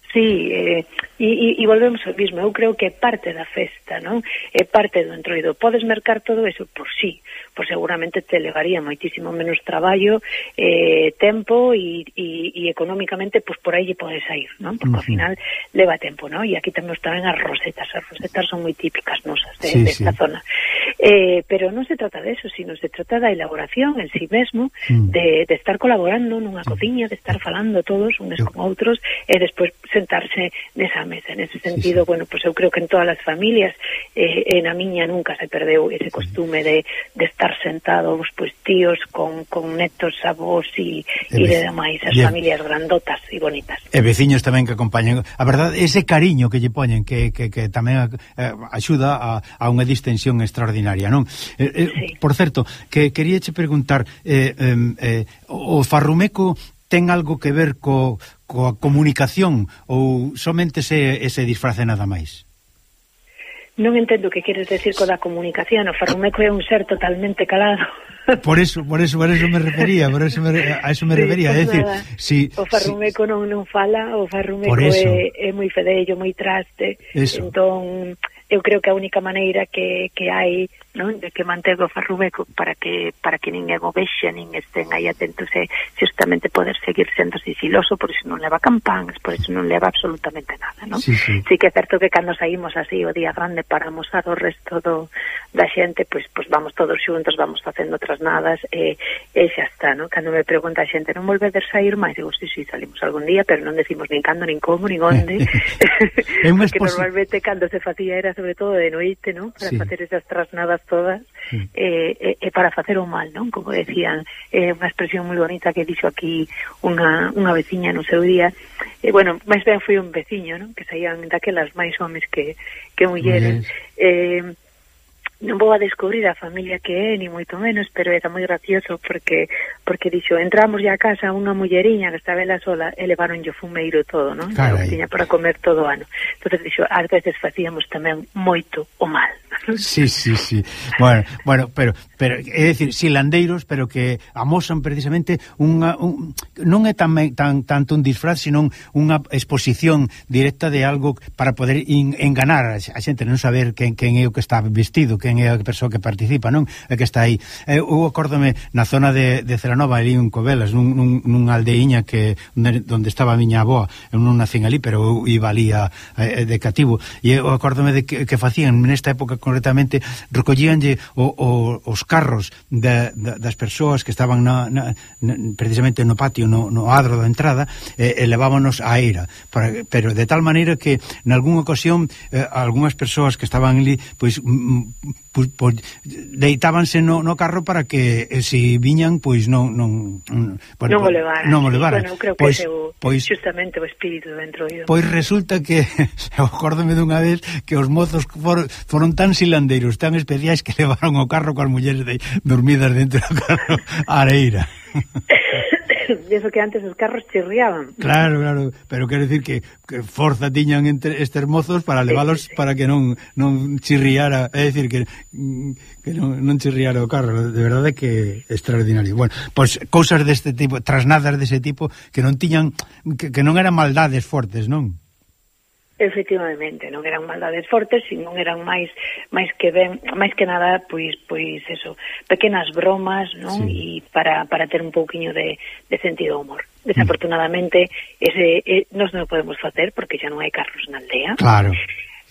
Sí, eh, E, e, e volvemos ao mismo, eu creo que é parte da festa, non? É parte do entroido. Podes mercar todo eso por sí, por seguramente te levaría moitísimo menos traballo, eh, tempo e, e, e económicamente, pois pues, por aí lle podes sair, non? Porque uh -huh. ao final leva tempo, non? E aquí temos tamén as rosetas, as rosetas son moi típicas nosas de, sí, desta sí. zona. Eh, pero non se trata de eso, sino se trata da elaboración en sí mesmo, uh -huh. de, de estar colaborando nunha cociña, de estar mm. falando todos uns con outros, e despois sentarse nesa mesa. En ese sentido, sí, sí. bueno, pues eu creo que en todas as familias, eh, en a miña nunca se perdeu ese costume de, de estar sentados, pues tíos con, con netos, avós e, e de demais, as familias grandotas e bonitas. E veciños tamén que acompañan. A verdade, ese cariño que lle poñen, que, que, que tamén eh, axuda a, a unha distensión extraordinaria, non? Eh, eh, sí. Por certo, que queríache preguntar, eh, eh, eh, o farrumeco ten algo que ver co, coa comunicación ou somente se, ese disfrace nada máis? Non entendo o que queres decir co da comunicación, o Farrumeco é un ser totalmente calado. Por eso, por eso, por eso me refería, por eso me, a eso me sí, refería, pues é dicir, si o Farrumeco si... non non fala, o Farrumeco é, é moi fedello, moi traste. Eso. Entón, eu creo que a única maneira que que hai non? de que mantego o farrubeco para que para que ninguén o vexa, nin estén aí atentos e justamente poder seguir sendo sigiloso, por iso non leva campanas, por iso non leva absolutamente nada, non? Sí, sí. sí que é certo que cando saímos así o día grande para mostrar o resto do, da xente, pois, pois vamos todos xuntos, vamos facendo trasnadas e, e xa está, non? Cando me pregunta a xente, non volvedes sair máis? Digo, sí, sí, salimos algún día, pero non decimos nin cando, nin como, nin onde. Porque normalmente cando se facía era sobre todo de noite, non? Para sí. facer esas trasnadas todas mm. eh, eh, eh, para facer o mal, non? Como decían, é eh, unha expresión moi bonita que dixo aquí unha, unha veciña no seu día. Eh, bueno, máis ben foi un veciño, non? Que saían daquelas máis homes que, que mulleres. Eh, non vou a descubrir a familia que é, ni moito menos, pero era moi gracioso porque porque dixo, entramos a casa unha mulleriña que estaba ela sola e levaron yo fumeiro todo, non? Carai. Tiña para comer todo o ano. Entonces dixo, ás veces facíamos tamén moito o mal. Sí, sí, sí. Bueno, bueno pero, pero é dicir, silandeiros, pero que amosan precisamente unha un, non é tan, tan tanto un disfraz, senón unha exposición directa de algo para poder in, enganar a xente, non saber quen, quen é o que está vestido, que quen é a persoa que participa, non? É que está aí. Eh, eu acórdome na zona de, de Ceranova, ali en Covelas, nun, nun, nun aldeiña que onde estaba a miña aboa, eu non nacín ali, pero eu iba ali a, a, eh, de cativo, e eu acórdome de que, que facían nesta época concretamente recollíanlle o, o, os carros de, de, das persoas que estaban na, na, precisamente no patio, no, no adro da entrada, e, e levábanos a era, para, pero de tal maneira que en algunha ocasión eh, algunhas persoas que estaban ali pois pois, pois, deitábanse no, no carro para que eh, se si viñan pois non non bueno, non o levaran. Non o levaran. Bueno, creo pois, que o, pois, justamente o espírito do entroido. Pois resulta que acórdome dunha vez que os mozos for, foron tan silandeiros, tan especiais que levaron o carro coas mulleres de, dormidas dentro do carro a areira. eso que antes os carros chirriaban. Claro, claro, pero quero decir que, que forza tiñan entre estes mozos para leválos sí, sí, sí. para que non non chirriara, é dicir que que non, non chirriara o carro, de verdade que extraordinario. Bueno, pois pues, cousas deste tipo, trasnadas dese tipo que non tiñan que, que non eran maldades fortes, non? Efectivamente, non eran maldades fortes, sino eran máis máis que ben, máis que nada pois pois eso, pequenas bromas, non? Sí. E para para ter un pouquiño de de sentido humor. Mm. Desafortunadamente ese eh, nos non podemos facer porque xa non hai carros na aldea. Claro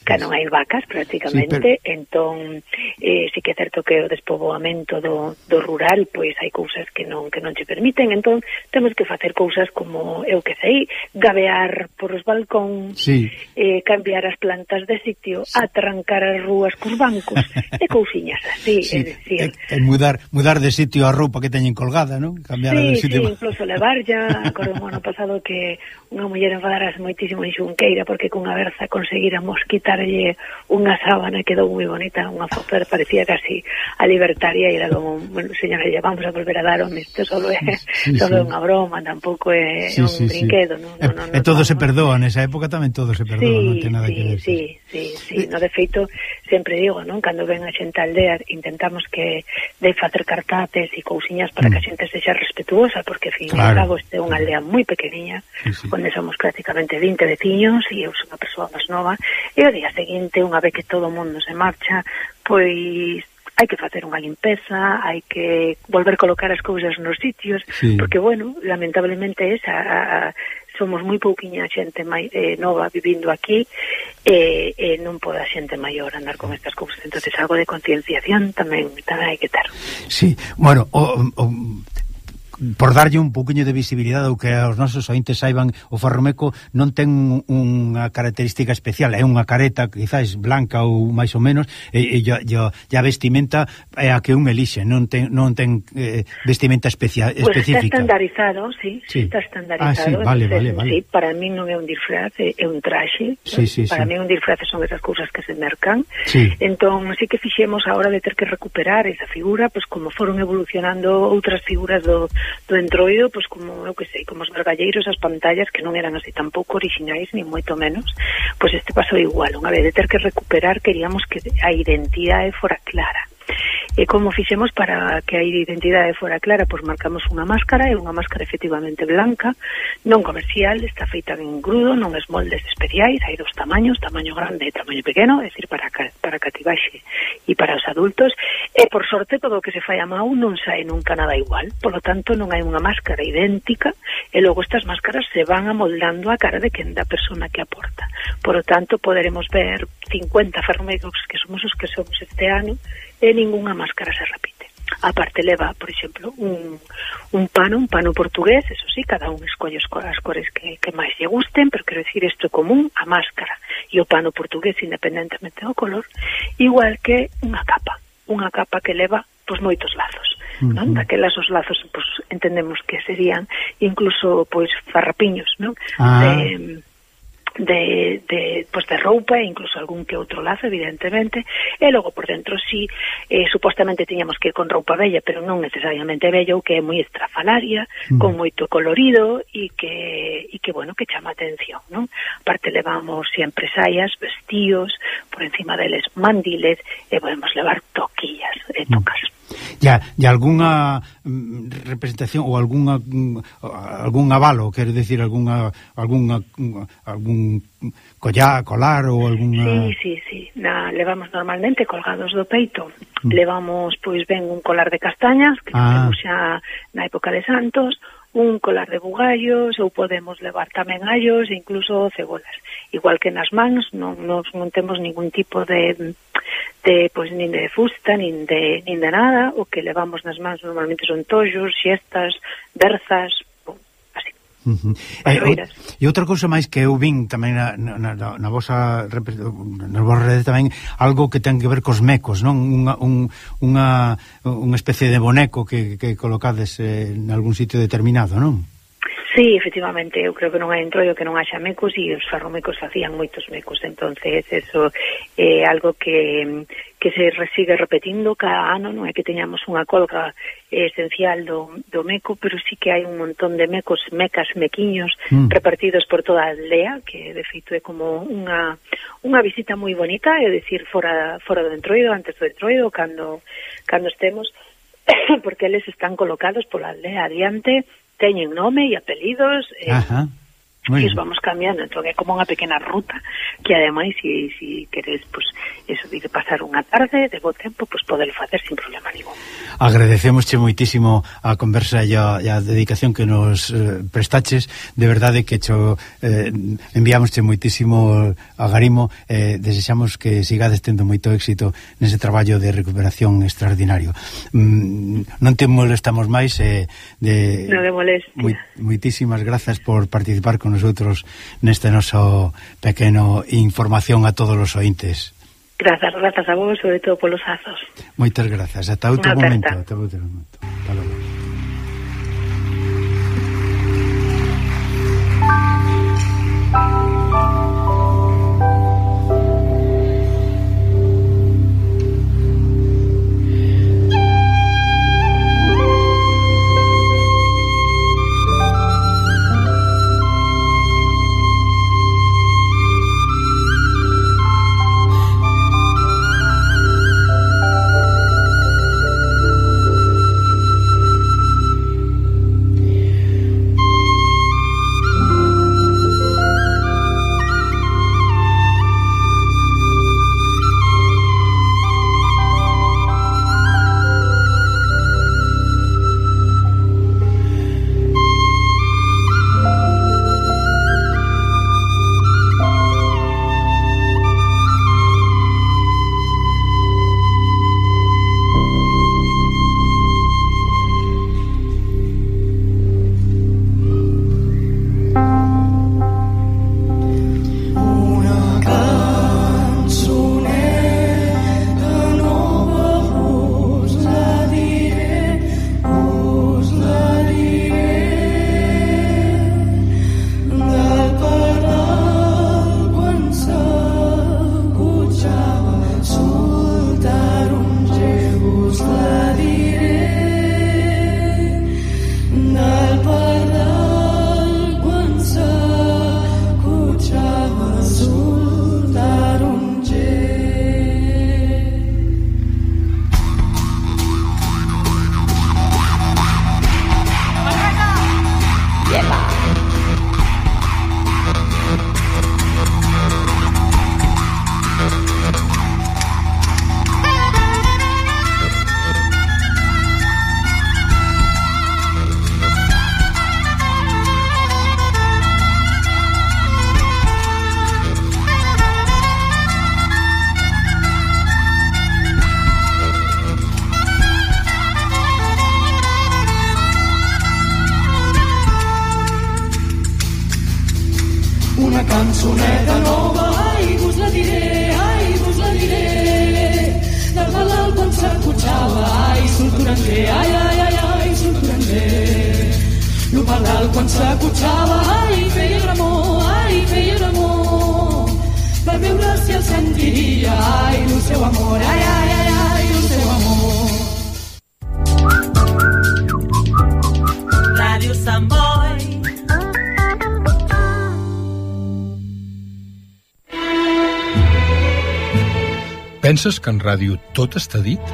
que non hai vacas prácticamente, sí, pero... entón eh, sí que é certo que o despoboamento do, do rural, pois hai cousas que non que non che permiten, entón temos que facer cousas como eu que sei, gabear por os balcóns, sí. eh, cambiar as plantas de sitio, sí. atrancar as rúas cos bancos, e cousiñas así, sí. é dicir... E, e mudar, mudar de sitio a roupa que teñen colgada, non? Cambiar sí, de sitio... Sí, incluso levar ya, acordo ano pasado que unha muller enfadarase moitísimo en Xunqueira porque cunha berza conseguíramos quitar darlle unha sábana quedou moi bonita, unha foto, parecía casi a libertaria e era como, bueno, señora, ya vamos a volver a dar un isto solo é, sí, solo sí. unha broma, tampouco é sí, un sí, brinquedo, sí. Non, no, no, e todo vamos. se perdoa, nesa época tamén todo se perdoa, sí, non ten nada sí, que ver. Sí, sí, sí, eh. no de feito sempre digo, non, cando ven a xente aldea intentamos que de facer cartates e cousiñas para mm. que a mm. xente sexa respetuosa, porque fin claro. cabo este é unha aldea moi pequeniña, sí, sí. onde somos prácticamente 20 veciños e eu sou unha persoa máis nova, e o día día seguinte, unha vez que todo o mundo se marcha, pois hai que facer unha limpeza, hai que volver colocar as cousas nos sitios, sí. porque, bueno, lamentablemente esa, a, a, somos moi pouquiña xente mai, eh, nova vivindo aquí eh, e eh, eh, non poda xente maior andar con estas cousas entonces algo de concienciación tamén tamén hai que ter Sí, bueno o, o, por darlle un poquinho de visibilidade ou que os nosos ointes saiban o farromeco non ten unha característica especial, é unha careta quizás blanca ou máis ou menos e, e, e, e a vestimenta é a que un elixe, non ten, non ten eh, vestimenta especia, pues específica está estandarizado, sí, sí. está estandarizado ah, sí, vale, entonces, vale, vale. Sí, para mí non é un disfraz, é un traxe sí, sí, para sí. mí un disfraz son esas cousas que se mercan sí. entón sí que fixemos a hora de ter que recuperar esa figura, pois pues, como foron evolucionando outras figuras do do entroido, pois como eu que sei, como os vergalleiros, as pantallas que non eran así tampouco orixinais, ni moito menos, pois este pasou igual, unha vez de ter que recuperar queríamos que a identidade fora clara. E como fixemos para que a identidade fora clara, pois marcamos unha máscara, é unha máscara efectivamente blanca, non comercial, está feita en grudo, non es moldes especiais, hai dos tamaños, tamaño grande e tamaño pequeno, é dicir, para, para cativaxe e para os adultos. E por sorte todo o que se fai a mão non sae nunca nada igual. Polo tanto non hai unha máscara idéntica. E logo estas máscaras se van amoldando a cara de quen da persona que aporta. Polo tanto poderemos ver 50 fermegos que somos os que somos este ano e ningunha máscara se repite. A parte leva, por exemplo, un, un pano, un pano portugués, eso sí, cada un escolle as cores que, que máis lle gusten, pero quero dicir isto é común a máscara e o pano portugués independentemente do color, igual que unha capa, unha capa que leva pois moitos lazos. Uh -huh. non? Daquelas os lazos pois entendemos que serían incluso pois farrapiños, non? Ah. De, de, de, pues de roupa e incluso algún que outro lazo, evidentemente, e logo por dentro sí, eh, supostamente tiñamos que ir con roupa bella, pero non necesariamente bella, ou que é moi estrafalaria, mm. con moito colorido e que, e que bueno, que chama atención, non? Aparte levamos sempre saias, vestíos, por encima deles mandiles, e podemos levar toquillas, e tocas mm ya de algunha mm, representación ou algunha mm, algún avalo, quero decir, algunha algunha algún collar, colar ou algunha Sí, sí, sí. Na, levamos normalmente colgados do peito. Mm. Levamos pois ben un colar de castañas que ah. xa na época de Santos, un colar de bugallos ou podemos levar tamén allos e incluso cebolas. Igual que nas mans non, non, non temos ningún tipo de, de pois nin de fusta, nin de nin de nada, o que levamos nas mans normalmente son tollos, xestas, berzas, Uh eh, -huh. e, e outra cousa máis que eu vin tamén na, na, na, na vosa na vosa rede tamén algo que ten que ver cos mecos, non? Unha, un, unha, unha especie de boneco que, que colocades eh, en algún sitio determinado, non? Sí, efectivamente, eu creo que non hai entroido que non haxa mecos e os farromecos facían moitos mecos, entonces eso é eh, algo que, que se sigue repetindo cada ano, non é que teñamos unha colga eh, esencial do, do meco, pero sí que hai un montón de mecos, mecas, mequiños mm. repartidos por toda a aldea, que de feito é como unha, unha visita moi bonita, é dicir, fora, fora do entroido, antes do entroido, cando, cando estemos, porque eles están colocados pola aldea adiante, teñen nome e apelidos, e, Ajá. Muy e os vamos cambiando, entón é como unha pequena ruta que ademais se si, si queres pues, eso de pasar unha tarde de bo tempo, pues podelo facer sin problema ningún. Agradecemosche moitísimo a conversa e a, e a dedicación que nos eh, prestaches, de verdade que cho, eh, enviámosche moitísimo agarimo, eh, desexamos que sigades tendo moito éxito nese traballo de recuperación extraordinario. Mm, non te molestamos máis eh, de, no de molestia moitísimas grazas por participar con nosotros neste noso pequeno información a todos os ointes. Grazas, grazas a vos, sobre todo polos azos. Moitas grazas, ata outro momento, ata outro momento. Hasta logo. Penses que en ràdio tot està dit?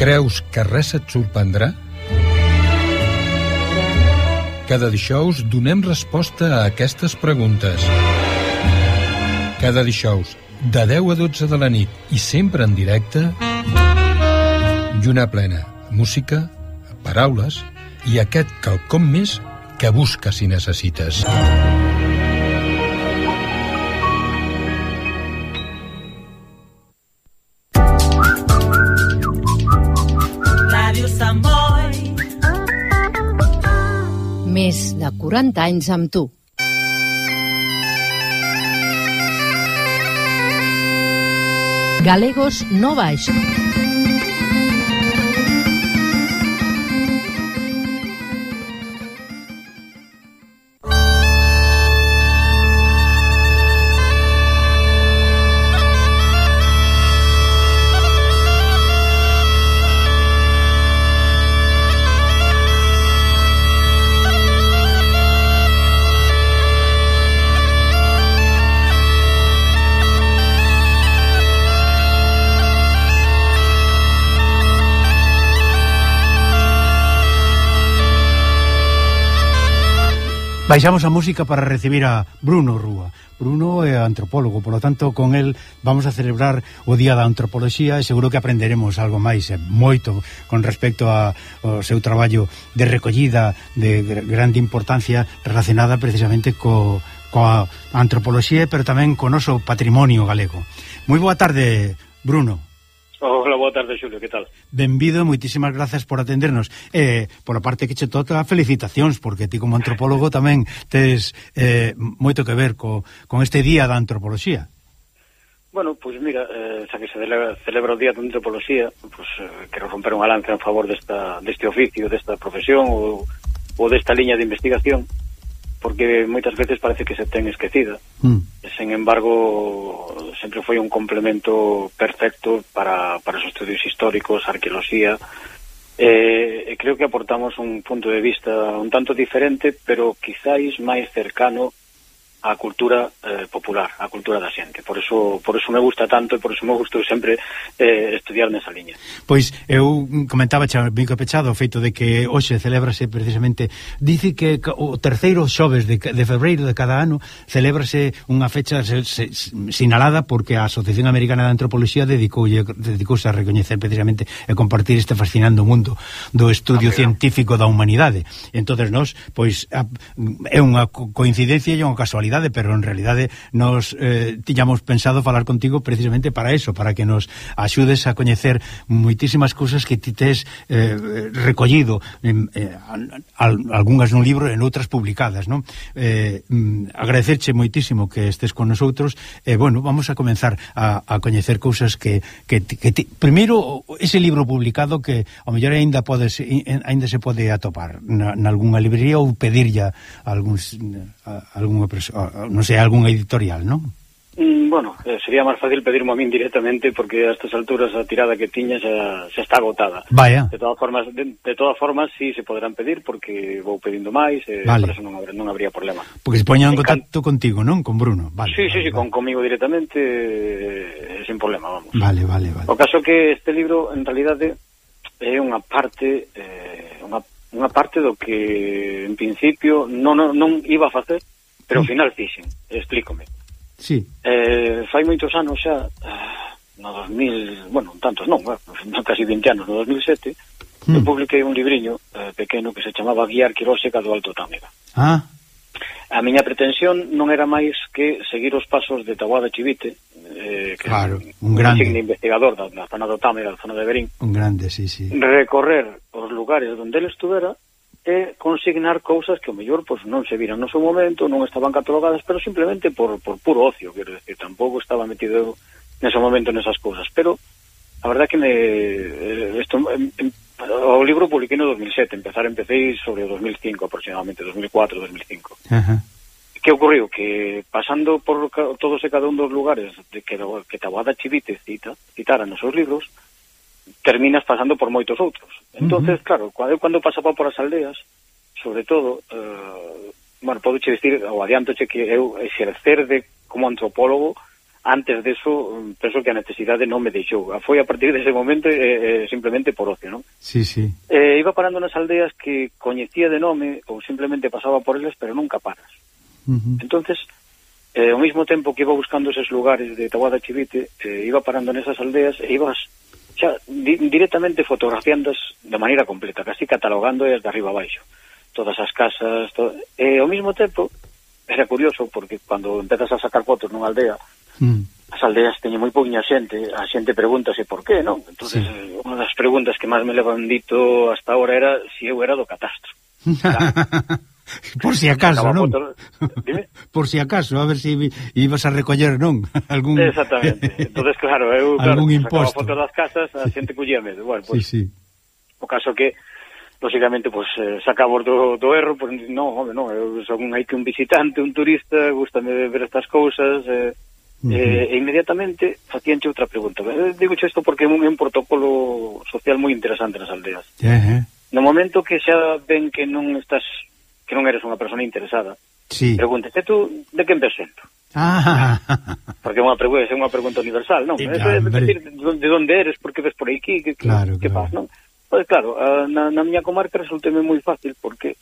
Creus que res et sorprendrà? Cada dijous donem resposta a aquestes preguntes. Cada dijous, de 10 a 12 de la nit i sempre en directe, lluna plena, música, paraules i aquest quelcom més que busques i necessites. Ràdio 40 anys amb tu. Galegos no baix. Baixamos a música para recibir a Bruno Rúa. Bruno é antropólogo, polo tanto, con el vamos a celebrar o Día da Antropoloxía e seguro que aprenderemos algo máis, eh, moito, con respecto a, ao seu traballo de recollida de grande importancia relacionada precisamente co, coa antropoloxía, pero tamén co noso patrimonio galego. Moi boa tarde, Bruno. Hola, boa tarde, Xulio, que tal? Benvido, moitísimas grazas por atendernos. Eh, por a parte que che toca, felicitacións, porque ti como antropólogo tamén tes eh, moito que ver co, con este Día da Antropoloxía. Bueno, pois pues mira, eh, xa que se celebra, celebra o Día da Antropoloxía, pois, pues, eh, quero romper unha lanza en favor desta, deste oficio, desta profesión ou, ou desta liña de investigación, porque moitas veces parece que se ten esquecida. Mm. Sen embargo, sempre foi un complemento perfecto para, para os estudios históricos, arqueoloxía, eh, creo que aportamos un punto de vista un tanto diferente, pero quizáis máis cercano a cultura eh, popular, a cultura da xente. Por eso, por eso me gusta tanto e por eso me gusto sempre eh, estudiar nesa liña. Pois eu comentaba xa bico pechado o feito de que hoxe celebrase precisamente, dice que o terceiro xoves de, de febreiro de cada ano celebrase unha fecha se, se, sinalada porque a Asociación Americana de Antropoloxía dedicoulle dedicouse a recoñecer precisamente e compartir este fascinando mundo do estudio ah, científico da humanidade. Entonces nós, pois a, é unha coincidencia e unha casualidade realidade, pero en realidade nos eh, tiñamos pensado falar contigo precisamente para eso, para que nos axudes a coñecer moitísimas cousas que ti tes eh, recollido en, eh, al, algunhas nun libro e noutras publicadas, non? Eh, mm, agradecerche moitísimo que estes con nosotros e, eh, bueno, vamos a comenzar a, a coñecer cousas que, que, que ti, primeiro, ese libro publicado que ao mellor aínda podes aínda se pode atopar na, na algunha librería ou pedirlle a algúns algunha non sei, algunha editorial, non? Mm, bueno, eh, sería máis fácil pedirmo a min directamente porque a estas alturas a tirada que tiña xa, xa está agotada. Vaya. De todas formas, de, de todas formas si sí, se poderán pedir porque vou pedindo máis, eh, vale. por eso non, non habría problema. Porque se poñan en contacto can... contigo, non? Con Bruno. Vale. Sí, vale, sí, vale. sí, con comigo directamente eh, eh, sin problema, vamos. Vale, vale, vale. O caso que este libro en realidade é unha parte eh, unha unha parte do que en principio non, non, non iba a facer, pero ao final fixen, explícome. Sí. Eh, fai moitos anos xa, ah, no 2000, bueno, tantos non, bueno, casi 20 anos, no 2007, mm. eu hmm. publiquei un libriño eh, pequeno que se chamaba Guía Arqueolóxica do Alto Támega. Ah, A miña pretensión non era máis que seguir os pasos de Tawada Chivite, eh, que claro, un grande un investigador da, da zona do Támega, da zona de Berín. Un grande, sí, sí. Recorrer os lugares onde ele estuvera e consignar cousas que o mellor pois, non se viran no seu momento, non estaban catalogadas, pero simplemente por, por puro ocio, quero decir, tampouco estaba metido nese momento nesas cousas, pero a verdad que me, eh, esto, em, em, O libro publiquei no 2007, empezar empecéi sobre o 2005 aproximadamente, 2004, 2005. Uh -huh. Que ocurriu? Que pasando por todos e cada un dos lugares de que, que Taboada Chivite cita, citara nos seus libros, terminas pasando por moitos outros. entonces uh -huh. claro, cando, cando pasaba por as aldeas, sobre todo, eh, bueno, podo che dicir, ou adianto che que eu exercer de como antropólogo, uh antes de eso, mm, penso que a necesidade non me deixou. Foi a partir dese momento eh, eh, simplemente por ocio, non? Sí, sí. Eh, iba parando nas aldeas que coñecía de nome ou simplemente pasaba por eles, pero nunca paras. Uh -huh. Entonces, eh, ao mesmo tempo que iba buscando eses lugares de Tahuada Chivite, eh, iba parando nesas aldeas e ibas xa, di directamente fotografiándoas de maneira completa, casi catalogando de arriba abaixo. Todas as casas... To... E eh, ao mesmo tempo, era curioso, porque cando empezas a sacar fotos nunha aldea, Mm. As aldeas teñen moi poquinha xente, a xente pregúntase por qué, non? Entonces, sí. Eh, unha das preguntas que máis me levan dito hasta agora era se si eu era do catastro. Por si acaso, Acaba non? Foto... Dime? Por si acaso, a ver se si ibas a recoller, non? Algún... Exactamente. Entonces, claro, eu claro, sacaba fotos das casas, a xente collía medo. Bueno, pues, sí, sí. O caso que, lóxicamente, pues, eh, sacabos do, do erro, pues, non, home, non, eu son aí que un visitante, un turista, gustame ver estas cousas... Eh, -huh. eh, e inmediatamente facíanche outra pregunta. Eh, digo isto porque é un, un protocolo social moi interesante nas aldeas. Uh -huh. No momento que xa ven que non estás que non eres unha persona interesada, sí. pregúntese tú de que ves sento? Ah. Porque é unha pregunta, é unha pregunta universal, non? Claro, é, é, decir, de onde eres, por que ves por aí, que, que, claro, que claro. pas, non? Pois pues, claro, ah, na, na miña comarca resulteme moi fácil porque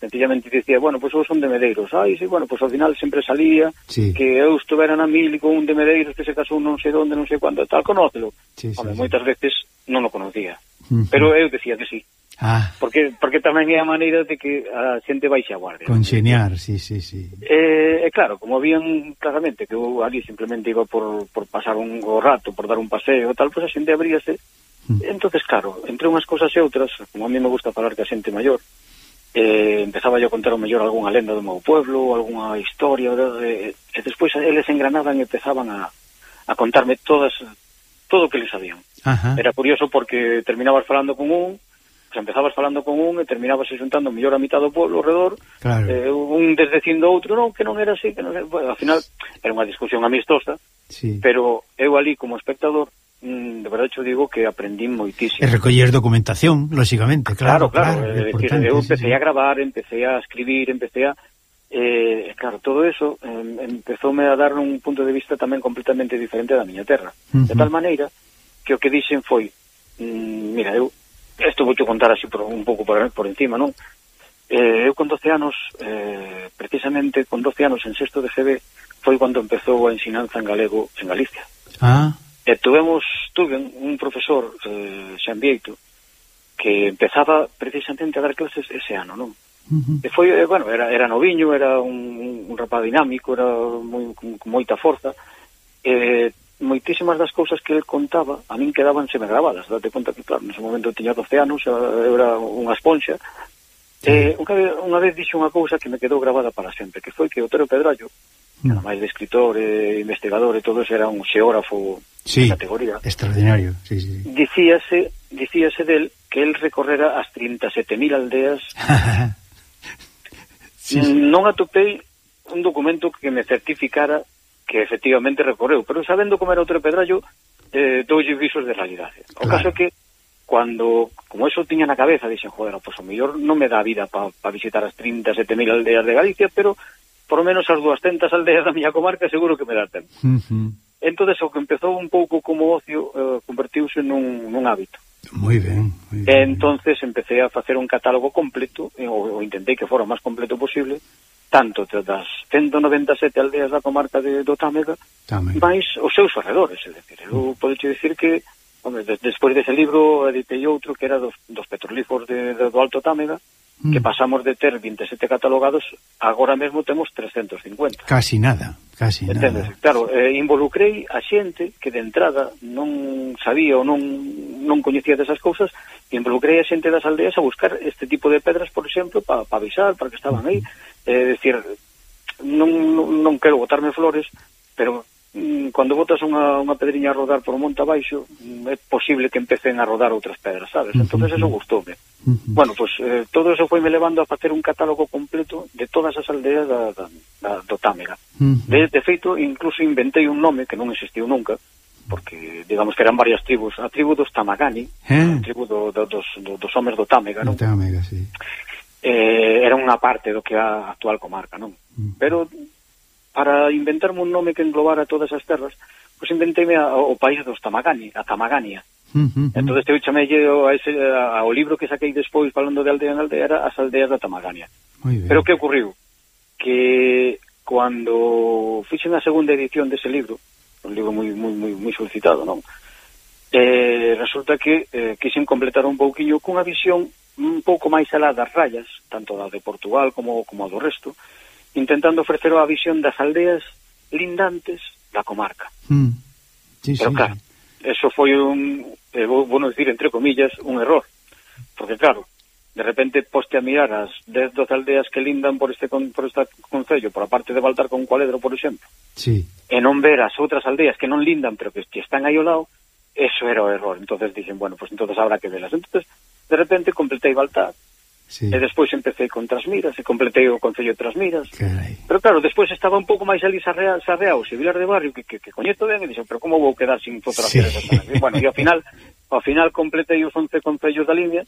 sencillamente dicía, bueno, pois pues son de Medeiros. Ai, sí, bueno, pois pues, ao final sempre salía sí. que eu estuvera na mil con un de Medeiros que se casou non sei onde, non sei quando, tal, conócelo. Sí, sí, Home, sí. moitas veces non o conocía. Uh -huh. Pero eu decía que sí. Ah. Porque porque tamén é a maneira de que a xente baixe a guardia. Conxeñar, sí, sí, sí. E eh, eh, claro, como habían claramente que eu ali simplemente iba por, por pasar un o rato, por dar un paseo, tal, pois pues a xente abríase. Mm. Entonces, claro, entre unhas cousas e outras, como a mí me gusta falar que a xente maior, eh, empezaba yo a contar o mellor algunha lenda do meu pueblo, algunha historia, de, e, e despois eles en Granada empezaban a, a contarme todas todo o que les sabían. Ajá. Era curioso porque terminabas falando con un, pues empezabas falando con un e terminabas xuntando mellor a mitad do pueblo ao redor, claro. eh, un desdecindo outro, non, que non era así, que non era... Bueno, al final era unha discusión amistosa, sí. pero eu ali como espectador Mm, de verdade eu digo que aprendín moitísimo. E recoller documentación, lóxicamente, claro. Claro, claro, claro eh, decir, eu empecé sí, sí. a gravar, empecé a escribir, empecé a... Eh, claro, todo eso eh, empezoume a dar un punto de vista tamén completamente diferente da miña terra. Uh -huh. De tal maneira que o que dixen foi, mm, mira, eu isto vou contar así por, un pouco por, por encima, non? Eh, eu con 12 anos, eh, precisamente con 12 anos en sexto de GB, foi cando empezou a ensinanza en galego en Galicia. Ah, E tuvemos, tuve un profesor, eh, Xan Vieito, que empezaba precisamente a dar clases ese ano, non? Uh -huh. E foi, eh, bueno, era, era noviño, era un, un rapaz dinámico, era moi, con, con moita forza, e moitísimas das cousas que el contaba a min quedaban seme gravadas, date conta que, claro, nese momento tiña 12 anos, era unha esponxa, Eh, unha, vez, unha vez dixo unha cousa que me quedou grabada para sempre, que foi que Otero Pedrallo, mm. ademais de escritor, eh, investigador e todo eso, era un xeógrafo sí, categoría. Extraordinario, sí, sí. sí. Dicíase, dicíase del que el recorrera as 37.000 aldeas. sí, sí. Non atopei un documento que me certificara que efectivamente recorreu, pero sabendo como era outro pedrallo, eh, doulle visos de realidade. O claro. caso é que cuando, como eso tiña na cabeza, dixen, joder, pois pues, o mellor non me dá vida para pa visitar as 37.000 aldeas de Galicia, pero por menos as 200 aldeas da miña comarca seguro que me dá tempo. Uh -huh entonces o que empezou un pouco como ocio eh, convertiuse nun, nun hábito. Moi ben, moi ben. Entonces empecé a facer un catálogo completo, eh, ou, intentei que fora o máis completo posible, tanto das 197 aldeas da comarca de, do Támega, Támega, máis os seus arredores, é dicir, eu mm. podeche dicir que Hombre, de, despois dese libro editei outro que era dos, dos petrolíferos de, de, do Alto Támega, mm. que pasamos de ter 27 catalogados, agora mesmo temos 350. Casi nada, casi Entendes? nada. Claro, eh, involucrei a xente que de entrada non sabía ou non, non coñecía desas cousas, involucrei a xente das aldeas a buscar este tipo de pedras, por exemplo, para pa avisar, para que estaban aí, É eh, decir, non, non, non quero botarme flores, pero Mm, cando botas unha, unha pedriña a rodar por monte abaixo, mm, é posible que empecen a rodar outras pedras, sabes? entonces eso gustoume. Bueno, pues eh, todo eso foi me levando a facer un catálogo completo de todas as aldeas da, da, da, do Támega. De, de feito, incluso inventei un nome que non existiu nunca, porque digamos que eran varias tribus, a tribu dos Tamagani, eh? a tribu do, do, dos, do, dos homes do Támega, non? Támega, sí. Eh, era unha parte do que é a actual comarca, non? Mm. Pero para inventarme un nome que englobara todas as terras, pois inventeime a, o país dos Tamagani, a Tamagania. Uh -huh. Entón, eu chamelle a ese, a, ao libro que saquei despois falando de aldea en aldea era as aldeas da Tamagania. Pero que ocurriu? Que cando fixen a segunda edición dese libro, un libro moi, moi, moi, moi solicitado, non? Eh, resulta que eh, quixen completar un pouquiño cunha visión un pouco máis alá das rayas, tanto da de Portugal como, como a do resto, intentando ofrecer a visión das aldeas lindantes da comarca. Mm. Sí, Pero sí, claro, sí. eso foi un, eh, vou, vou decir, entre comillas, un error. Porque claro, de repente poste a mirar as 10, 12 aldeas que lindan por este por este concello, por a parte de Baltar con Cualedro, por exemplo, sí. e non ver as outras aldeas que non lindan, pero que, que están aí ao lado, eso era o error. Entonces dicen, bueno, pues entonces habrá que velas. Entonces, de repente, completei Baltar, Sí. E despois empecé con Trasmiras e completei o Concello de Trasmiras. Carai. Pero claro, despois estaba un pouco máis ali Sarreal, Sarreal, e Vilar de Barrio, que, que, que coñeto ben, e dixen, pero como vou quedar sin fotografías? Sí. E, bueno, e ao final, ao final completei os 11 concellos da línea,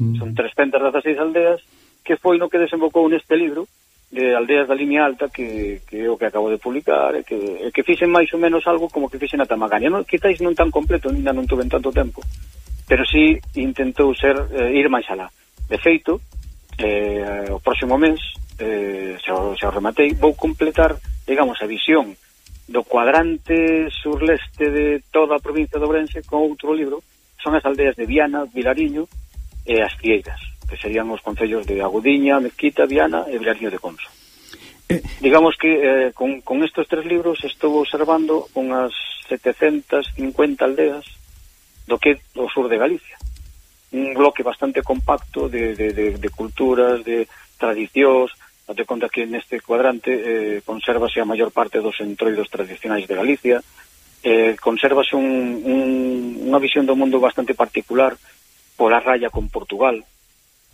mm. son 316 aldeas, que foi no que desembocou neste libro, de aldeas da línea alta que, que é o que acabo de publicar e que, e que fixen máis ou menos algo como que fixen a Tamagania non, quizáis non tan completo, ainda non tuve tanto tempo pero si sí intentou ser eh, ir máis alá De feito, eh, o próximo mes, eh, xa, xa rematei, vou completar, digamos, a visión do cuadrante surleste de toda a provincia de Ourense con outro libro, son as aldeas de Viana, Vilariño e as Fieiras, que serían os concellos de Agudiña, Mezquita, Viana e Vilariño de Conso. Eh, Digamos que eh, con, con estos tres libros estou observando unhas 750 aldeas do que do sur de Galicia un bloque bastante compacto de, de, de, de culturas, de tradicións, date conta que neste cuadrante eh, consérvase a maior parte dos entroidos tradicionais de Galicia, eh, consérvase un, un, unha visión do mundo bastante particular pola raya con Portugal,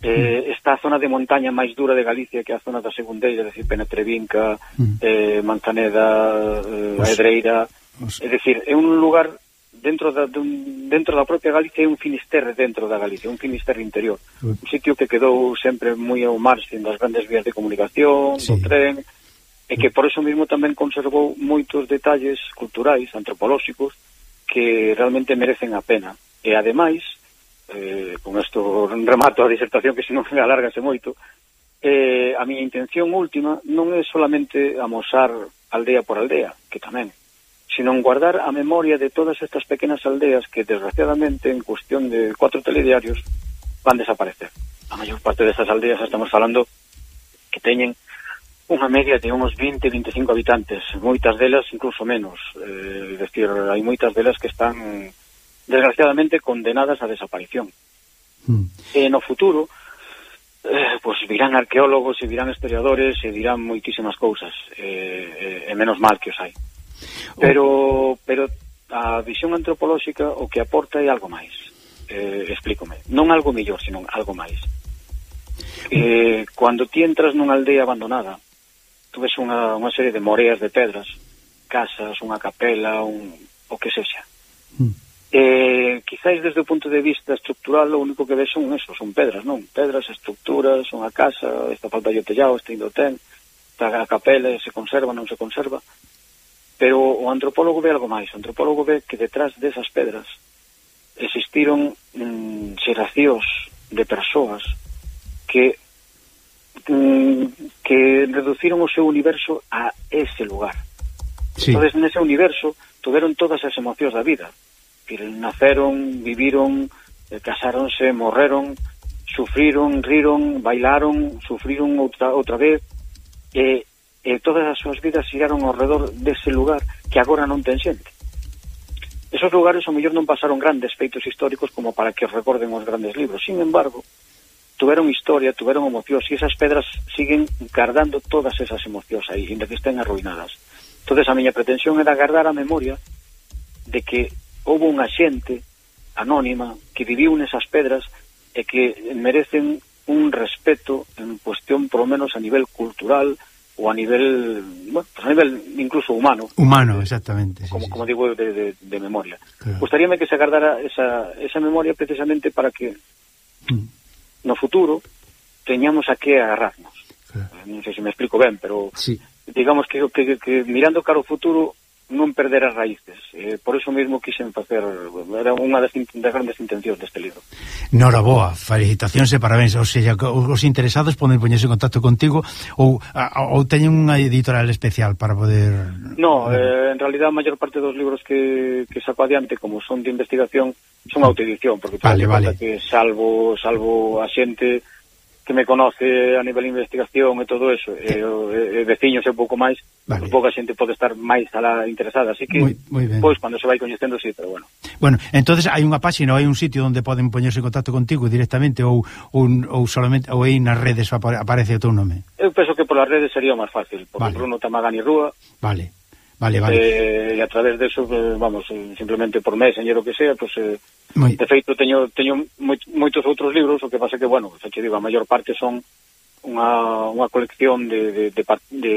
Eh, mm. está a zona de montaña máis dura de Galicia que a zona da Segundeira, dicir Penetrevinca, mm. eh, Manzaneda, eh, os, Edreira... É dicir, é un lugar dentro da, dun, dentro da propia Galicia é un Finisterre dentro da Galicia, un Finisterre interior. Un sitio que quedou sempre moi ao marxen das grandes vías de comunicación, sí. do tren, e que por eso mesmo tamén conservou moitos detalles culturais, antropolóxicos, que realmente merecen a pena. E ademais, eh, con isto remato a disertación que senón alargase moito, eh, a miña intención última non é solamente amosar aldea por aldea, que tamén, sino guardar a memoria de todas estas pequenas aldeas que, desgraciadamente, en cuestión de cuatro telediarios, van a desaparecer. A maior parte destas aldeas estamos falando que teñen unha media de uns 20, 25 habitantes, moitas delas incluso menos. Eh, decir, hai moitas delas que están, desgraciadamente, condenadas a desaparición. Mm. E no futuro, eh, pues virán arqueólogos e virán historiadores e dirán moitísimas cousas eh, eh, e menos mal que os hai. Pero pero a visión antropolóxica o que aporta é algo máis. Eh, explícome. Non algo mellor, senón algo máis. Eh, cando ti entras nunha aldea abandonada, tú ves unha, unha serie de moreas de pedras, casas, unha capela, un, o que sexa. Mm. Eh, quizáis desde o punto de vista estructural o único que ves son eso, son pedras, non? Pedras, estructuras, unha casa, esta falta de tellado, este indo ten, esta a capela se conserva, non se conserva, Pero o antropólogo ve algo máis. O antropólogo ve que detrás desas pedras existiron mm, xeracións de persoas que mm, que reduciron o seu universo a ese lugar. Sí. Entonces, nese universo, tuveron todas as emocións da vida. Que naceron, viviron, eh, casáronse, morreron, sufriron, riron, bailaron, sufriron outra, outra vez, e, e todas as súas vidas xiraron ao redor dese lugar que agora non ten xente. Esos lugares ao mellor non pasaron grandes feitos históricos como para que os recorden os grandes libros. Sin embargo, tuveron historia, tuveron emocións e esas pedras siguen guardando todas esas emocións aí, inda que estén arruinadas. entonces a miña pretensión era guardar a memoria de que houve unha xente anónima que viviu nesas pedras e que merecen un respeto en cuestión, por lo menos, a nivel cultural, ou a nivel, bueno, pues a nivel incluso humano. Humano, exactamente. Como, sí, como sí. digo, de, de, de memoria. Claro. Gustaríame que se agardara esa, esa memoria precisamente para que mm. no futuro teñamos a que agarrarnos. Claro. Non sei se me explico ben, pero sí. digamos que, que, que mirando cara ao futuro non perder as raíces. Eh, por iso mesmo quixen facer, era unha das, das grandes intencións deste libro. Noraboa, felicitacións e parabéns. Ou seja, os interesados poden poñerse en contacto contigo ou, a, ou teñen unha editorial especial para poder... No, eh, en realidad a maior parte dos libros que, que saco adiante, como son de investigación, son autoedición, porque vale, vale. que salvo, salvo a xente que me conoce a nivel de investigación e todo eso, e, e, e veciños e pouco máis, vale. pouca xente pode estar máis alá interesada, así que moi, moi pois cando se vai coñecendo si, sí, pero bueno. Bueno, entonces hai unha páxina, hai un sitio onde poden poñerse en contacto contigo directamente ou un, ou solamente ou aí nas redes aparece o teu nome. Eu penso que polas redes sería máis fácil, porque vale. Bruno Tamagani Rúa. Vale. Vale, vale. Eh, e a través de eso, vamos, eh, simplemente por Messenger o que sea, pues, eh, Moi... de feito teño, teño moitos outros libros, o que pasa que, bueno, xa che digo, a maior parte son unha, unha colección de, de, de, de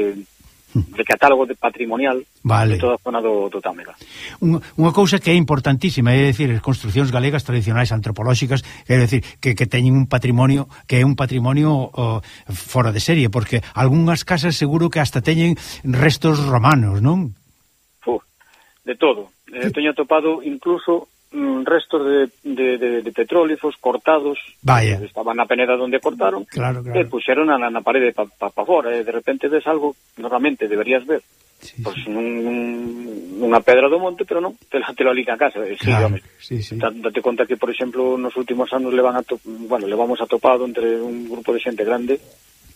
de catálogo de patrimonial vale. de toda a zona do, do Támega. Unha, unha cousa que é importantísima, é dicir, as construcións galegas tradicionais antropolóxicas, é dicir, que, que teñen un patrimonio que é un patrimonio oh, fora de serie, porque algunhas casas seguro que hasta teñen restos romanos, non? Uf, de todo. Eh, teño atopado incluso Mm, restos de, de, de, de petróglifos cortados Vaya. estaban na peneda onde cortaron claro, claro. e puxeron na, na parede pa, pa, pa fora e de repente ves algo normalmente deberías ver sí, pois sí. Un, unha pedra do monte pero non, te la, te lo alica a casa e, claro, sí, sí, sí. date conta que por exemplo nos últimos anos levan a to, bueno, levamos atopado entre un grupo de xente grande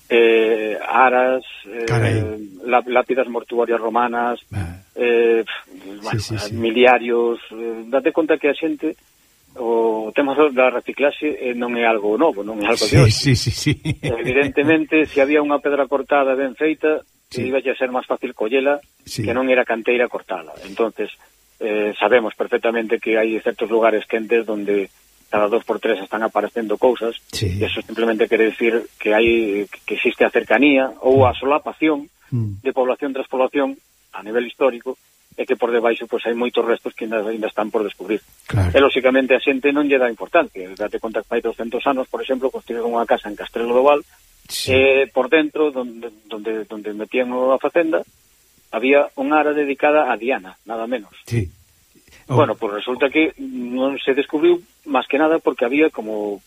eh, aras, eh, lápidas mortuorias romanas, ah. eh, pff, bueno, sí, sí, sí. miliarios, eh, date conta que a xente o tema da reciclaxe eh, non é algo novo, non é algo sí, de hoxe. Sí, sí, sí. Evidentemente, se había unha pedra cortada ben feita, sí. iba a ser máis fácil collela sí. que non era canteira cortala. Entonces, eh, sabemos perfectamente que hai certos lugares quentes donde cada dos por tres están aparecendo cousas, sí. e eso simplemente quere decir que hai que existe a cercanía ou a solapación mm. de población tras población a nivel histórico, e que por debaixo pois hai moitos restos que ainda, ainda están por descubrir. Claro. E, lóxicamente, a xente non lle dá importancia. Date conta que hai 200 anos, por exemplo, construíron unha casa en Castrelo do Val, sí. eh, por dentro, donde, donde, donde metían a facenda, había un área dedicada a Diana, nada menos. Sí. Oh. Bueno, pues resulta que non se descubriu máis que nada porque había como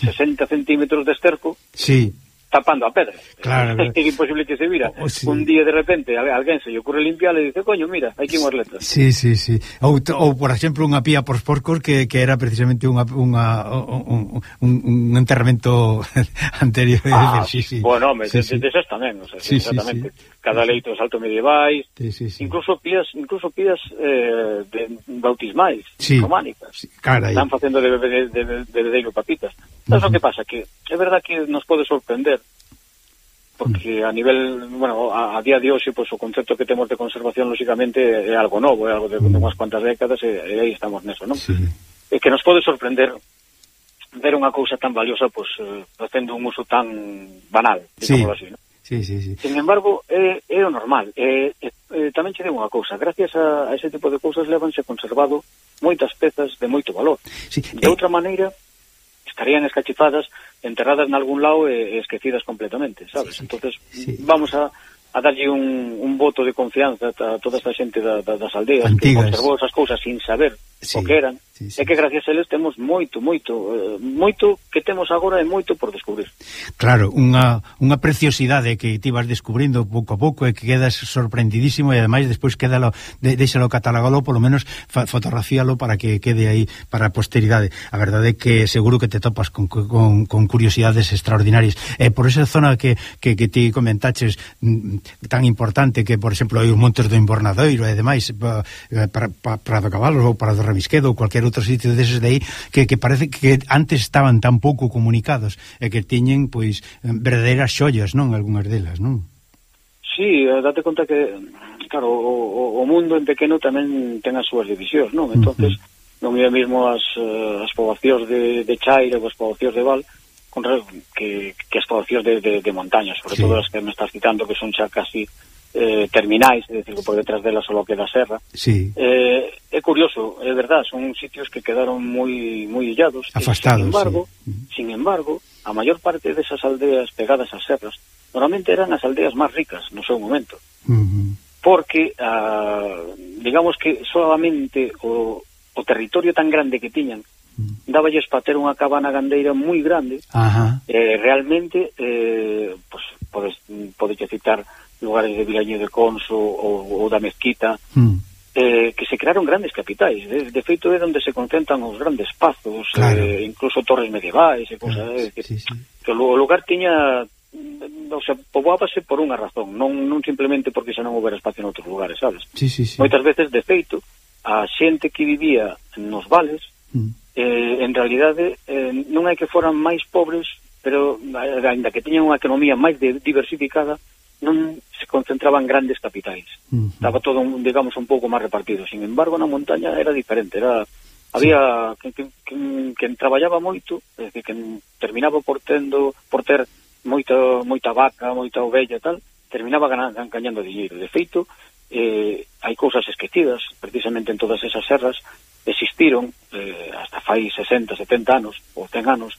60 centímetros de esterco sí tapando a pedra. Claro. É imposible que se vira. Oh, oh, sí. Un día de repente alguén se lle ocurre limpiar e dice, coño, mira, hai aquí unhas letras. Sí, sí, sí. Ou, ou por exemplo, unha pía por porcos que, que era precisamente unha, unha, un, un, un enterramento anterior. Ah, sí, sí. Bueno, me, sí, sí. desas tamén, o sea, sí, exactamente. Sí, sí. Cada leito salto medievais, sí, sí, sí. incluso pías, incluso pías eh, de, bautismais, sí. románicas. Sí, carai. Están facendo de, de, de, de, de, de papitas. Sabes uh -huh. o que pasa? Que é verdad que nos pode sorprender porque mm. a nivel, bueno, a, a día de hoxe, pois, o concepto que temos de conservación, lóxicamente, é algo novo, é algo de, mm. de unhas cuantas décadas, eh, e, e aí estamos neso, non? Sí. E que nos pode sorprender ver unha cousa tan valiosa, pois, facendo eh, un uso tan banal, digámoslo sí. así, non? Sí, sí, sí. Sin embargo, é, é o normal. Eh, é, é, tamén che digo unha cousa, gracias a, a ese tipo de cousas levanse conservado moitas pezas de moito valor. Sí, de outra maneira, estarían escachifadas, enterradas en algún lado e, esquecidas completamente, sabes? Sí, sí, entonces sí. vamos a, a darlle un, un voto de confianza a toda esta xente da, da, das aldeas Antigas. que conservou esas cousas sin saber sí. o que eran sí, sí. é que gracias a eles temos moito, moito, eh, moito que temos agora e moito por descubrir. Claro, unha, unha preciosidade que ti vas descubrindo pouco a pouco e que quedas sorprendidísimo e ademais despois quédalo, de, déxalo catalogalo, polo menos fotografíalo para que quede aí para a posteridade. A verdade é que seguro que te topas con, con, con curiosidades extraordinarias. E por esa zona que, que, que ti comentaches mm, tan importante que, por exemplo, hai os montes do Inbornadoiro e demais, eh, para, para, para do Cabalos ou para do Remisquedo ou cualquier outro sitio deses de aí que, que parece que antes estaban tan pouco comunicados e que tiñen pois verdadeiras xollas, non? Algúnas delas, non? Sí, eh, date conta que claro, o, o mundo en pequeno tamén ten as súas divisións, non? Entonces, uh -huh. non é mesmo as, eh, as poboacións de, de Chaira ou as poboacións de Val con que, que as poboacións de, de, de montaña, sobre sí. todo as que me estás citando que son xa casi eh, terminais, é dicir, que por detrás delas só queda a serra. Sí. Eh, é curioso, é verdad, son sitios que quedaron moi moi illados. Afastados, sin embargo, sí. sin embargo, a maior parte desas aldeas pegadas ás serras, normalmente eran as aldeas máis ricas no seu momento. Uh -huh. Porque, ah, digamos que solamente o, o territorio tan grande que tiñan dáballes para ter unha cabana gandeira moi grande Ajá. Eh, realmente eh, pues, podes, podes citar lugares de Vilaño de Conso ou, ou da Mezquita, mm. eh, que se crearon grandes capitais. De, de feito, é onde se concentran os grandes pazos, claro. eh, incluso torres medievais e cosas. Claro. Eh, que, sí, sí. que o lugar tiña o sea, poboábase por unha razón, non, non simplemente porque xa non houbera espacio en outros lugares, sabes? Sí, sí, sí. Moitas veces, de feito, a xente que vivía nos vales, mm. eh, en realidade, eh, non é que foran máis pobres, pero ainda que teñan unha economía máis de, diversificada, non se concentraban grandes capitais. Uh -huh. Estaba todo, digamos, un pouco máis repartido. Sin embargo, na montaña era diferente, era había sí. quen, quen, quen traballaba moito, é dicir, quen terminaba por tendo por ter moita moita vaca, moita ovella e tal, terminaba ganando, gañando dinheiro. De feito, eh, hai cousas esquecidas, precisamente en todas esas serras existiron eh, hasta fai 60, 70 anos ou 100 anos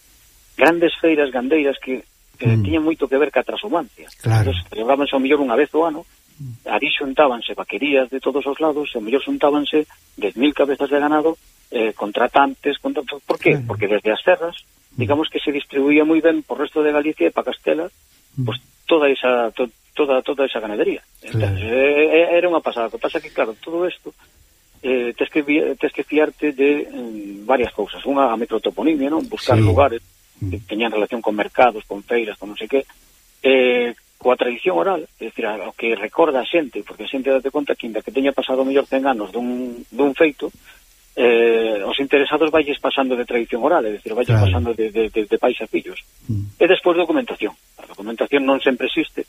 grandes feiras gandeiras que eh, mm. tiñan moito que ver ca transhumancia. Claro. Entón, celebrábanse ao mellor unha vez o ano, mm. ali xuntábanse vaquerías de todos os lados, e ao mellor xuntábanse 10.000 cabezas de ganado, eh, contratantes, contra... por qué? Claro. Porque desde as serras, mm. digamos que se distribuía moi ben por resto de Galicia e para Castela, mm. pues, toda esa to, toda toda esa ganadería. Entonces, eh, era unha pasada. O que pasa que, claro, todo isto eh, tens que, tes que fiarte de mm, varias cousas. Unha, a metrotoponimia, non? Buscar sí. lugares que teñan relación con mercados, con feiras, con non sei que, eh, coa tradición oral, é dicir, o que recorda a xente, porque a xente date conta que, inda que teña pasado mellor 100 anos dun, dun feito, eh, os interesados valles pasando de tradición oral, é dicir, valles claro. pasando de, de, de, de pais a fillos. Mm. E despois documentación. A documentación non sempre existe,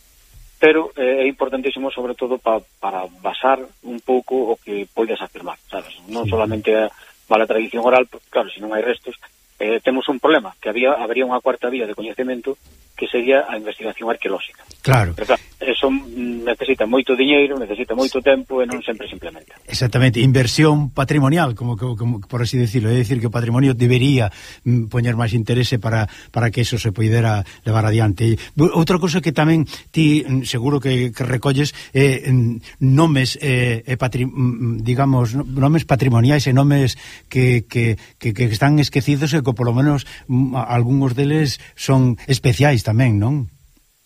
pero eh, é importantísimo sobre todo pa, para basar un pouco o que podes afirmar, sabes? Non sí. solamente a, para a tradición oral, claro, se non hai restos, eh, temos un problema, que había, habría unha cuarta vía de coñecemento que sería a investigación arqueolóxica. Claro. Pero, claro eso necesita moito diñeiro, necesita moito tempo e non sempre se implementa. Exactamente, inversión patrimonial, como, como, como por así decirlo, é dicir que o patrimonio debería mm, poñer máis interese para, para que eso se poidera levar adiante. Outra cousa que tamén ti mm, seguro que, que recolles é eh, nomes eh, e patri, mm, digamos nomes patrimoniais e nomes que, que, que, que están esquecidos e que polo menos algúns deles son especiais tamén, non?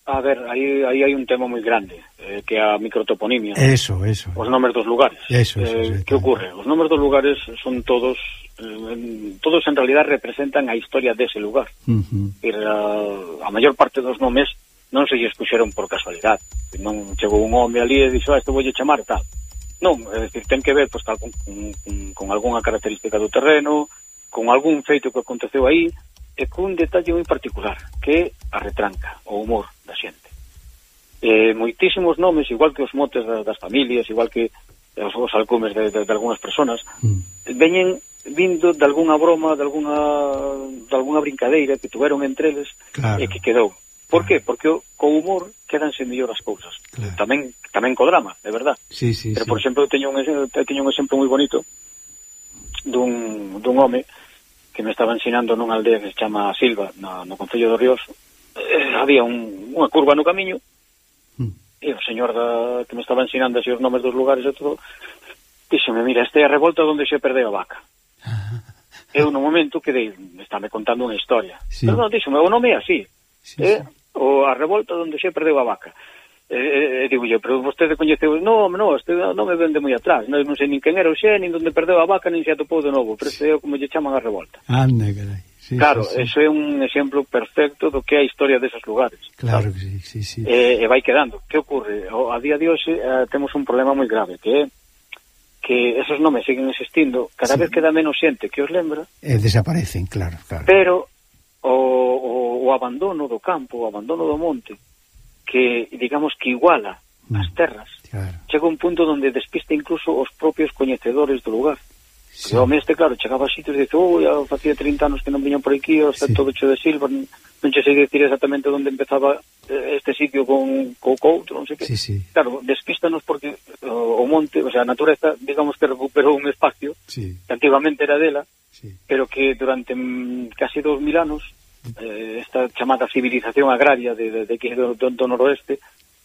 A ver, aí, aí hai un tema moi grande, eh, que é a microtoponimia. Eso, eso. Os nomes dos lugares. Eso, eso. Eh, eso que ocorre? Os nomes dos lugares son todos, eh, todos en realidad representan a historia dese lugar. Uh -huh. e a, a maior parte dos nomes non se lles puxeron por casualidade. Non chegou un home ali e dixo, ah, este voulle chamar tal. Non, é dicir, ten que ver pues, tal, con, con, con algunha característica do terreno, con algún feito que aconteceu aí, e cun detalle moi particular, que é a retranca, o humor da xente. Eh, moitísimos nomes, igual que os motes das familias, igual que os, os alcumes de, de, de algunhas personas, mm. veñen vindo de algunha broma, de alguna de alguna brincadeira que tuveron entre eles claro. e que quedou. Por claro. que? Porque co humor quedanse mellor as cousas. Claro. Tamén tamén co drama, é verdad. Sí, sí, Pero, sí. por exemplo, eu teño un, eu teño un exemplo moi bonito dun, dun home que me estaba ensinando nunha aldea que se chama Silva, na, no Concello do Ríos, eh, había un, unha curva no camiño, mm. e o señor da, que me estaba ensinando así os nomes dos lugares e todo, díxeme, mira, este é a revolta onde se perdeu a vaca. Eu no momento quedei, estáme contando unha historia. Sí. Pero non, díxeme, o nome é así. Sí, eh, sí. O a revolta onde se perdeu a vaca. E, e digo yo, pero vostede coñeceu no, no, este non me vende moi atrás non, non sei nin quen era o xe, nin donde perdeu a vaca Nin se atopou de novo, pero este é como lle chaman a revolta Anda, carai Sí, claro, sí, sí. eso é un exemplo perfecto do que é a historia deses lugares. Claro que sí, sí, sí. E, e vai quedando. Que ocurre? O, a día de hoxe eh, temos un problema moi grave, que é que esos nomes siguen existindo, cada sí. vez queda menos xente que os lembra. eh, desaparecen, claro, claro. Pero o, o, o abandono do campo, o abandono do monte, que, digamos, que iguala mm. as terras. Claro. Chega un punto onde despista incluso os propios coñecedores do lugar. Sí. O este, claro, chegaba a sitios e dice, oh, ya facía 30 anos que non viñan por aquí, o está sí. todo hecho de silva, non che sei decir exactamente onde empezaba eh, este sitio con co outro, non sei que. Sí, sí. Claro, despístanos porque o, o monte, o sea, a natureza, digamos que recuperou un espacio sí. que antigamente era dela, sí. pero que durante mm, casi 2000 anos eh, esta chamada civilización agraria de, de, de, do, do noroeste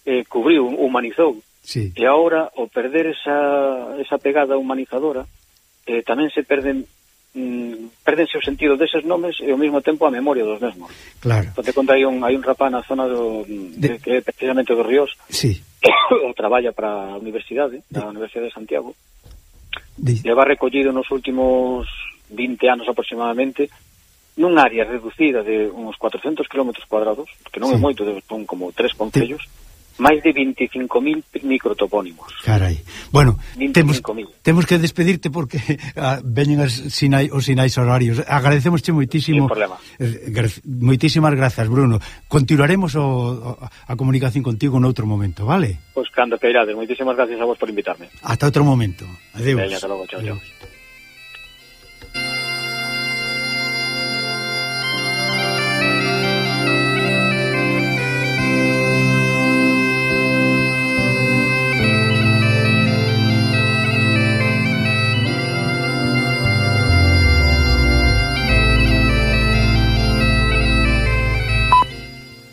eh, cubriu, humanizou sí. e agora o perder esa, esa pegada humanizadora eh, tamén se perden mm, perdense o sentido deses nomes e ao mesmo tempo a memoria dos mesmos claro. Pois Ponte conta hai un, hai un rapá na zona do, de... de que é precisamente dos ríos sí. o traballa para a universidade da. Universidade de Santiago de... leva recollido nos últimos 20 anos aproximadamente nun área reducida de uns 400 km cuadrados, que non sí. é moito, son como tres concellos, Te... máis de 25.000 microtopónimos. Carai. Bueno, temos, temos que despedirte porque a, ah, veñen as sinai, os sinais horarios. Agradecemosche moitísimo. Eh, gra, moitísimas grazas, Bruno. Continuaremos o, o, a comunicación contigo noutro momento, vale? Pois pues, cando queirades. Moitísimas gracias a vos por invitarme. Hasta outro momento. Adeus. Veña, hasta logo. Chao, Adeus. chao.